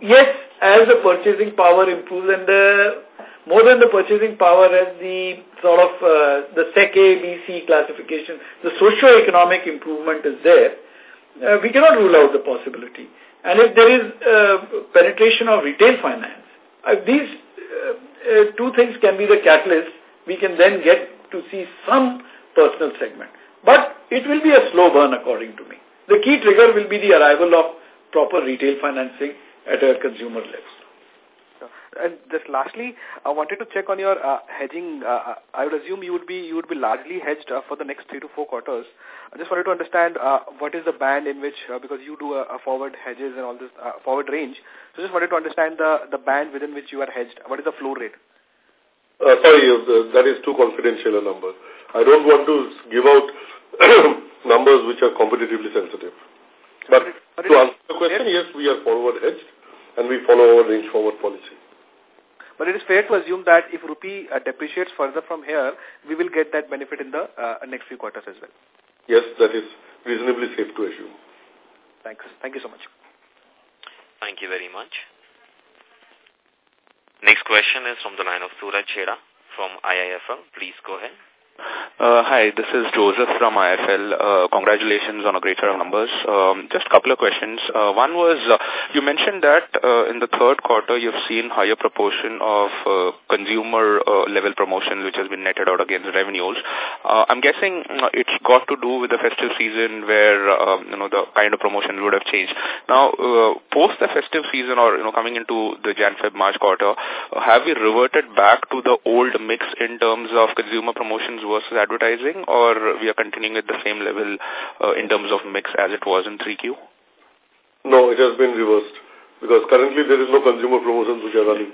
yes, as the purchasing power improves and the more than the purchasing power as the sort of uh, the SEC A, B, C classification, the socio-economic improvement is there, uh, we cannot rule out the possibility. And if there is uh, penetration of retail finance, uh, these uh, uh, two things can be the catalyst. We can then get to see some personal segment. But it will be a slow burn according to me. The key trigger will be the arrival of proper retail financing at a consumer level. And just lastly, I wanted to check on your uh, hedging. Uh, I would assume you would be you would be largely hedged uh, for the next three to four quarters. I just wanted to understand uh, what is the band in which, uh, because you do a, a forward hedges and all this uh, forward range. So I just wanted to understand the the band within which you are hedged. What is the floor rate? Uh, sorry, uh, that is too confidential a number. I don't want to give out [COUGHS] numbers which are competitively sensitive. But, but to answer the question, yes, we are forward hedged and we follow our range forward policy. But it is fair to assume that if rupee uh, depreciates further from here, we will get that benefit in the uh, next few quarters as well. Yes, that is reasonably safe to assume. Thanks. Thank you so much. Thank you very much. Next question is from the line of Suraj Cheda from IIFL. Please go ahead. Uh, hi, this is Joseph from IFL. Uh, congratulations on a great set of numbers. Um, just a couple of questions. Uh, one was, uh, you mentioned that uh, in the third quarter you've seen higher proportion of uh, consumer uh, level promotions which has been netted out against revenues. Uh, I'm guessing uh, it's got to do with the festive season where, um, you know, the kind of promotions would have changed. Now, uh, post the festive season or, you know, coming into the Jan-Feb March quarter, uh, have we reverted back to the old mix in terms of consumer promotions versus advertising or we are continuing at the same level uh, in terms of mix as it was in 3Q? No, it has been reversed because currently there is no consumer promotions which are running.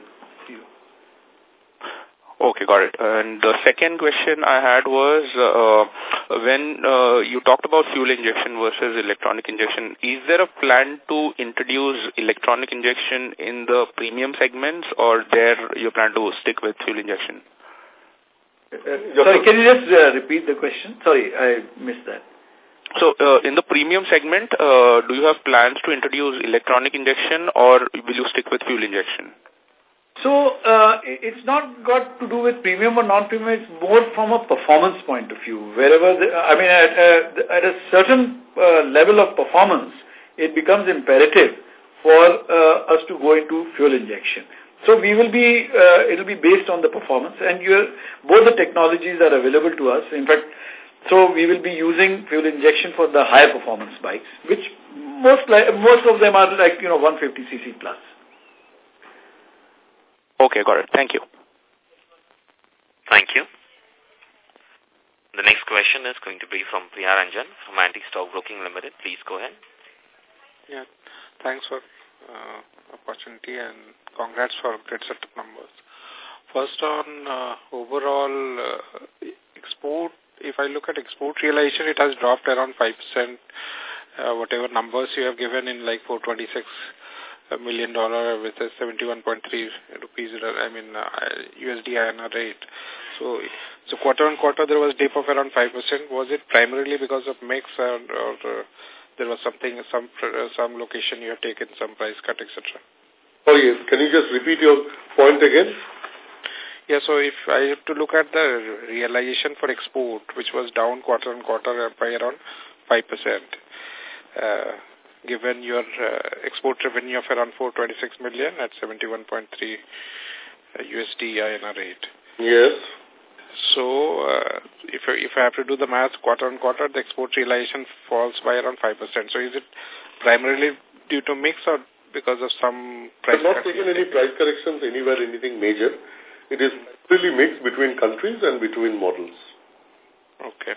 Okay, got it. And the second question I had was uh, when uh, you talked about fuel injection versus electronic injection, is there a plan to introduce electronic injection in the premium segments or there you plan to stick with fuel injection? Uh, sorry, can you just uh, repeat the question? Sorry, I missed that. So, uh, in the premium segment, uh, do you have plans to introduce electronic injection or will you stick with fuel injection? So, uh, it's not got to do with premium or non-premium, it's more from a performance point of view. Wherever, the, I mean, at, uh, at a certain uh, level of performance, it becomes imperative for uh, us to go into fuel injection. So we will be, uh, it will be based on the performance and both the technologies are available to us. In fact, so we will be using fuel injection for the higher performance bikes, which most most of them are like, you know, 150cc plus. Okay, got it. Thank you. Thank you. The next question is going to be from Priya Ranjan from Antique Stock Broking Limited. Please go ahead. Yeah, thanks for uh, opportunity and congrats for great set of numbers. First on uh, overall uh, export if I look at export realization, it has dropped around 5%, uh, whatever numbers you have given in like 426 million dollar with a 71.3 rupees, I mean, uh, USD INR rate. So, so quarter on quarter there was dip of around 5%. Was it primarily because of mix or, or uh, there was something, some uh, some location you have taken some price cut, etc.? Oh yes, can you just repeat your point again? Yeah, so if I have to look at the realization for export, which was down quarter on quarter by around 5%, uh, given your uh, export revenue of around 426 million at 71.3 uh, USD INR rate. Yes. So uh, if I, if I have to do the math quarter on quarter, the export realization falls by around 5%. So is it primarily due to mix or because of some price I've not taken any price corrections anywhere, anything major. It is really mixed between countries and between models. Okay.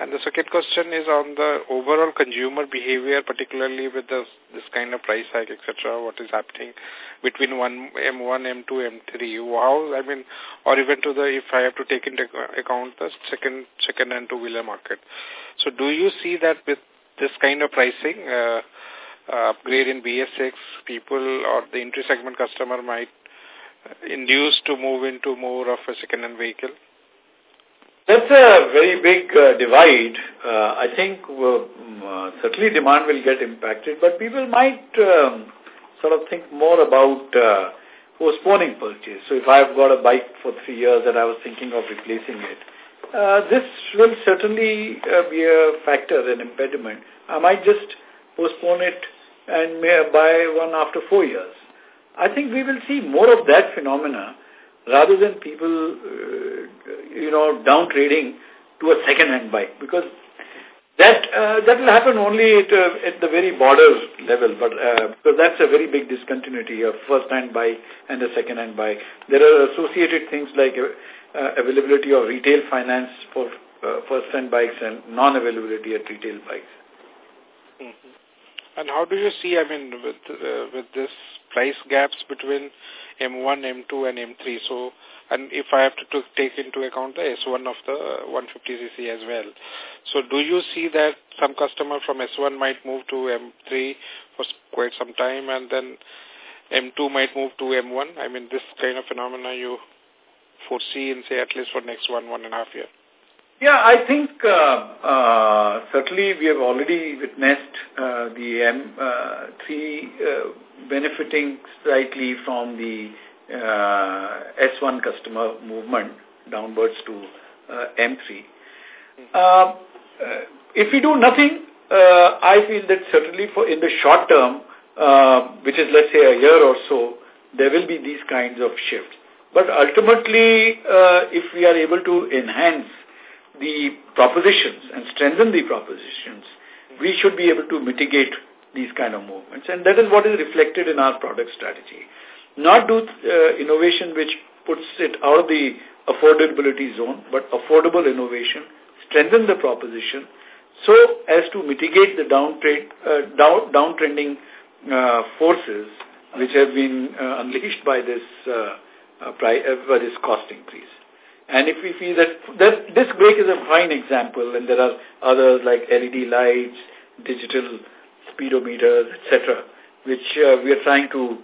And the second question is on the overall consumer behavior, particularly with this, this kind of price hike, etc. What is happening between one M1, M2, M3? How, I mean, or even to the, if I have to take into account the second, second and two-wheeler market. So do you see that with this kind of pricing, uh, uh, upgrade in BS6, people or the entry segment customer might induce to move into more of a second-hand vehicle? That's a very big uh, divide. Uh, I think uh, mm, uh, certainly demand will get impacted, but people might um, sort of think more about uh, postponing purchase. So if I've got a bike for three years and I was thinking of replacing it, uh, this will certainly uh, be a factor, an impediment. I might just postpone it and may buy one after four years. I think we will see more of that phenomena rather than people, uh, you know, down trading to a second-hand bike because that uh, that will happen only at, uh, at the very border level, but uh, because that's a very big discontinuity of first-hand bike and a second-hand bike. There are associated things like uh, availability of retail finance for uh, first-hand bikes and non-availability at retail bikes. Mm -hmm. And how do you see, I mean, with uh, with this price gaps between M1, M2 and M3. So, and if I have to, take into account the S1 of the 150cc as well. So do you see that some customer from S1 might move to M3 for quite some time and then M2 might move to M1? I mean, this kind of phenomena you foresee in, say, at least for next one, one and a half year. Yeah, I think uh, uh, certainly we have already witnessed uh, the M3 uh, benefiting slightly from the uh, S1 customer movement downwards to uh, M3. Uh, if we do nothing, uh, I feel that certainly for in the short term, uh, which is let's say a year or so, there will be these kinds of shifts. But ultimately, uh, if we are able to enhance the propositions and strengthen the propositions, we should be able to mitigate these kind of movements. And that is what is reflected in our product strategy. Not do uh, innovation which puts it out of the affordability zone, but affordable innovation, strengthen the proposition so as to mitigate the downtrend, uh, down, downtrending uh, forces which have been uh, unleashed by this, uh, uh, uh, by this cost increase. And if we feel that, this brake is a fine example, and there are others like LED lights, digital speedometers, etc., which uh, we are trying to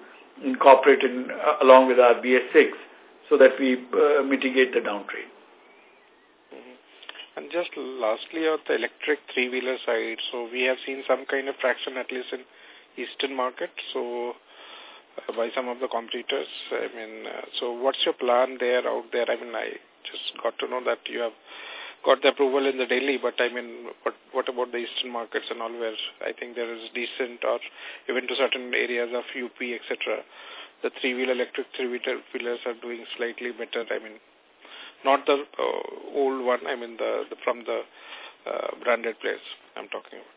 incorporate in, uh, along with our BS6 so that we uh, mitigate the downtrend. Mm -hmm. And just lastly, on the electric three-wheeler side, so we have seen some kind of traction at least in eastern market, so uh, by some of the competitors. I mean, uh, so what's your plan there out there? I mean, I just got to know that you have got the approval in the Delhi, but I mean, what, what about the eastern markets and all where I think there is decent or even to certain areas of UP, etc. The three-wheel electric three-wheelers are doing slightly better. I mean, not the uh, old one, I mean, the, the from the uh, branded players I'm talking about.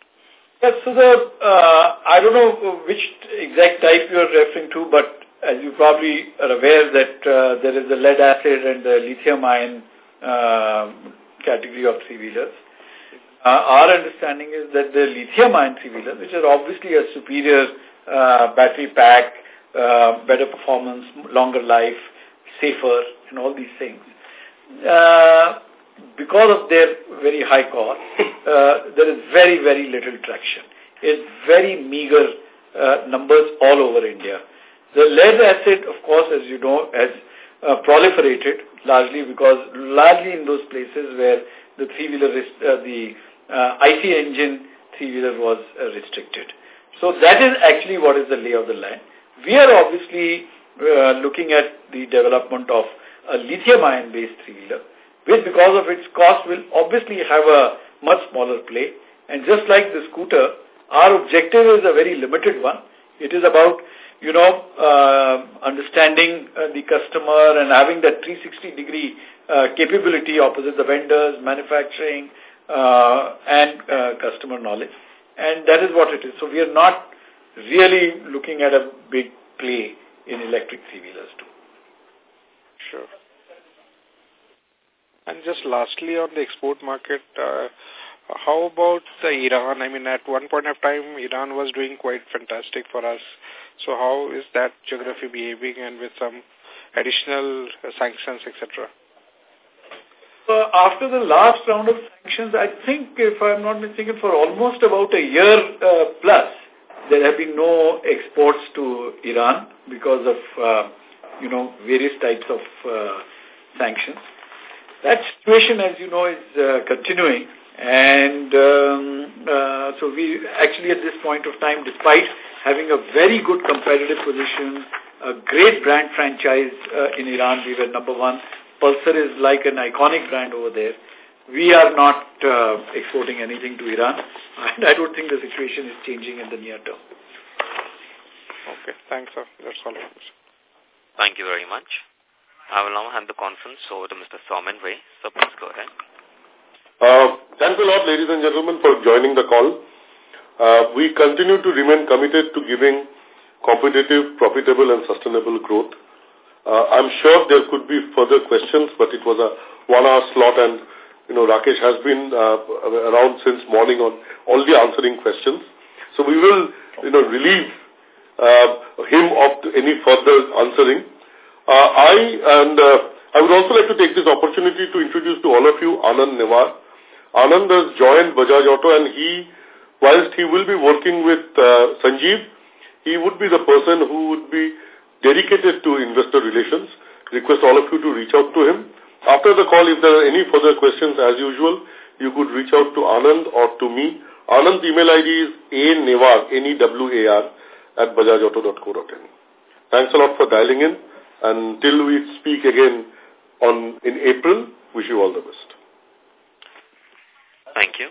Yes, so the, uh, I don't know which exact type you're referring to, but as you probably are aware that uh, there is the lead acid and the lithium ion uh, category of three-wheelers. Uh, our understanding is that the lithium-ion three-wheelers, which are obviously a superior uh, battery pack, uh, better performance, longer life, safer, and all these things, uh, because of their very high cost, uh, there is very, very little traction. It's very meager uh, numbers all over India. The lead acid, of course, as you know, has uh, proliferated largely because largely in those places where the three-wheeler, uh, the uh, IC engine three-wheeler was uh, restricted. So that is actually what is the lay of the land. We are obviously uh, looking at the development of a lithium-ion based three-wheeler, which because of its cost will obviously have a much smaller play. And just like the scooter, our objective is a very limited one. It is about, you know, uh, understanding uh, the customer and having that 360 degree uh, capability opposite the vendors, manufacturing, uh, and uh, customer knowledge. And that is what it is. So we are not really looking at a big play in electric three-wheelers too. Sure. And just lastly on the export market, uh, how about the Iran? I mean, at one point of time, Iran was doing quite fantastic for us. So how is that geography behaving and with some additional sanctions, etc.? Uh, after the last round of sanctions, I think, if I'm not mistaken, for almost about a year uh, plus, there have been no exports to Iran because of, uh, you know, various types of uh, sanctions. That situation, as you know, is uh, continuing. And um, uh, so we actually at this point of time, despite having a very good competitive position, a great brand franchise uh, in Iran, we were number one. Pulsar is like an iconic brand over there. We are not uh, exporting anything to Iran, [LAUGHS] and I don't think the situation is changing in the near term. Okay, thanks, sir. That's all. Thank you very much. I will now hand the conference over to Mr. Soumen Ray. So please go ahead. Uh, thanks a lot, ladies and gentlemen, for joining the call. Uh, we continue to remain committed to giving competitive, profitable and sustainable growth. Uh, I'm sure there could be further questions, but it was a one-hour slot and, you know, Rakesh has been uh, around since morning on only answering questions. So we will, you know, relieve uh, him of any further answering. Uh, I and uh, I would also like to take this opportunity to introduce to all of you Anand Newar. Anand has joined Bajaj Auto and he, whilst he will be working with uh, Sanjeev, he would be the person who would be dedicated to investor relations. Request all of you to reach out to him. After the call, if there are any further questions, as usual, you could reach out to Anand or to me. Anand's email ID is a N-E-W-A-R, at bajajauto.co.in. Thanks a lot for dialing in. Until we speak again on in April, wish you all the best. Thank you.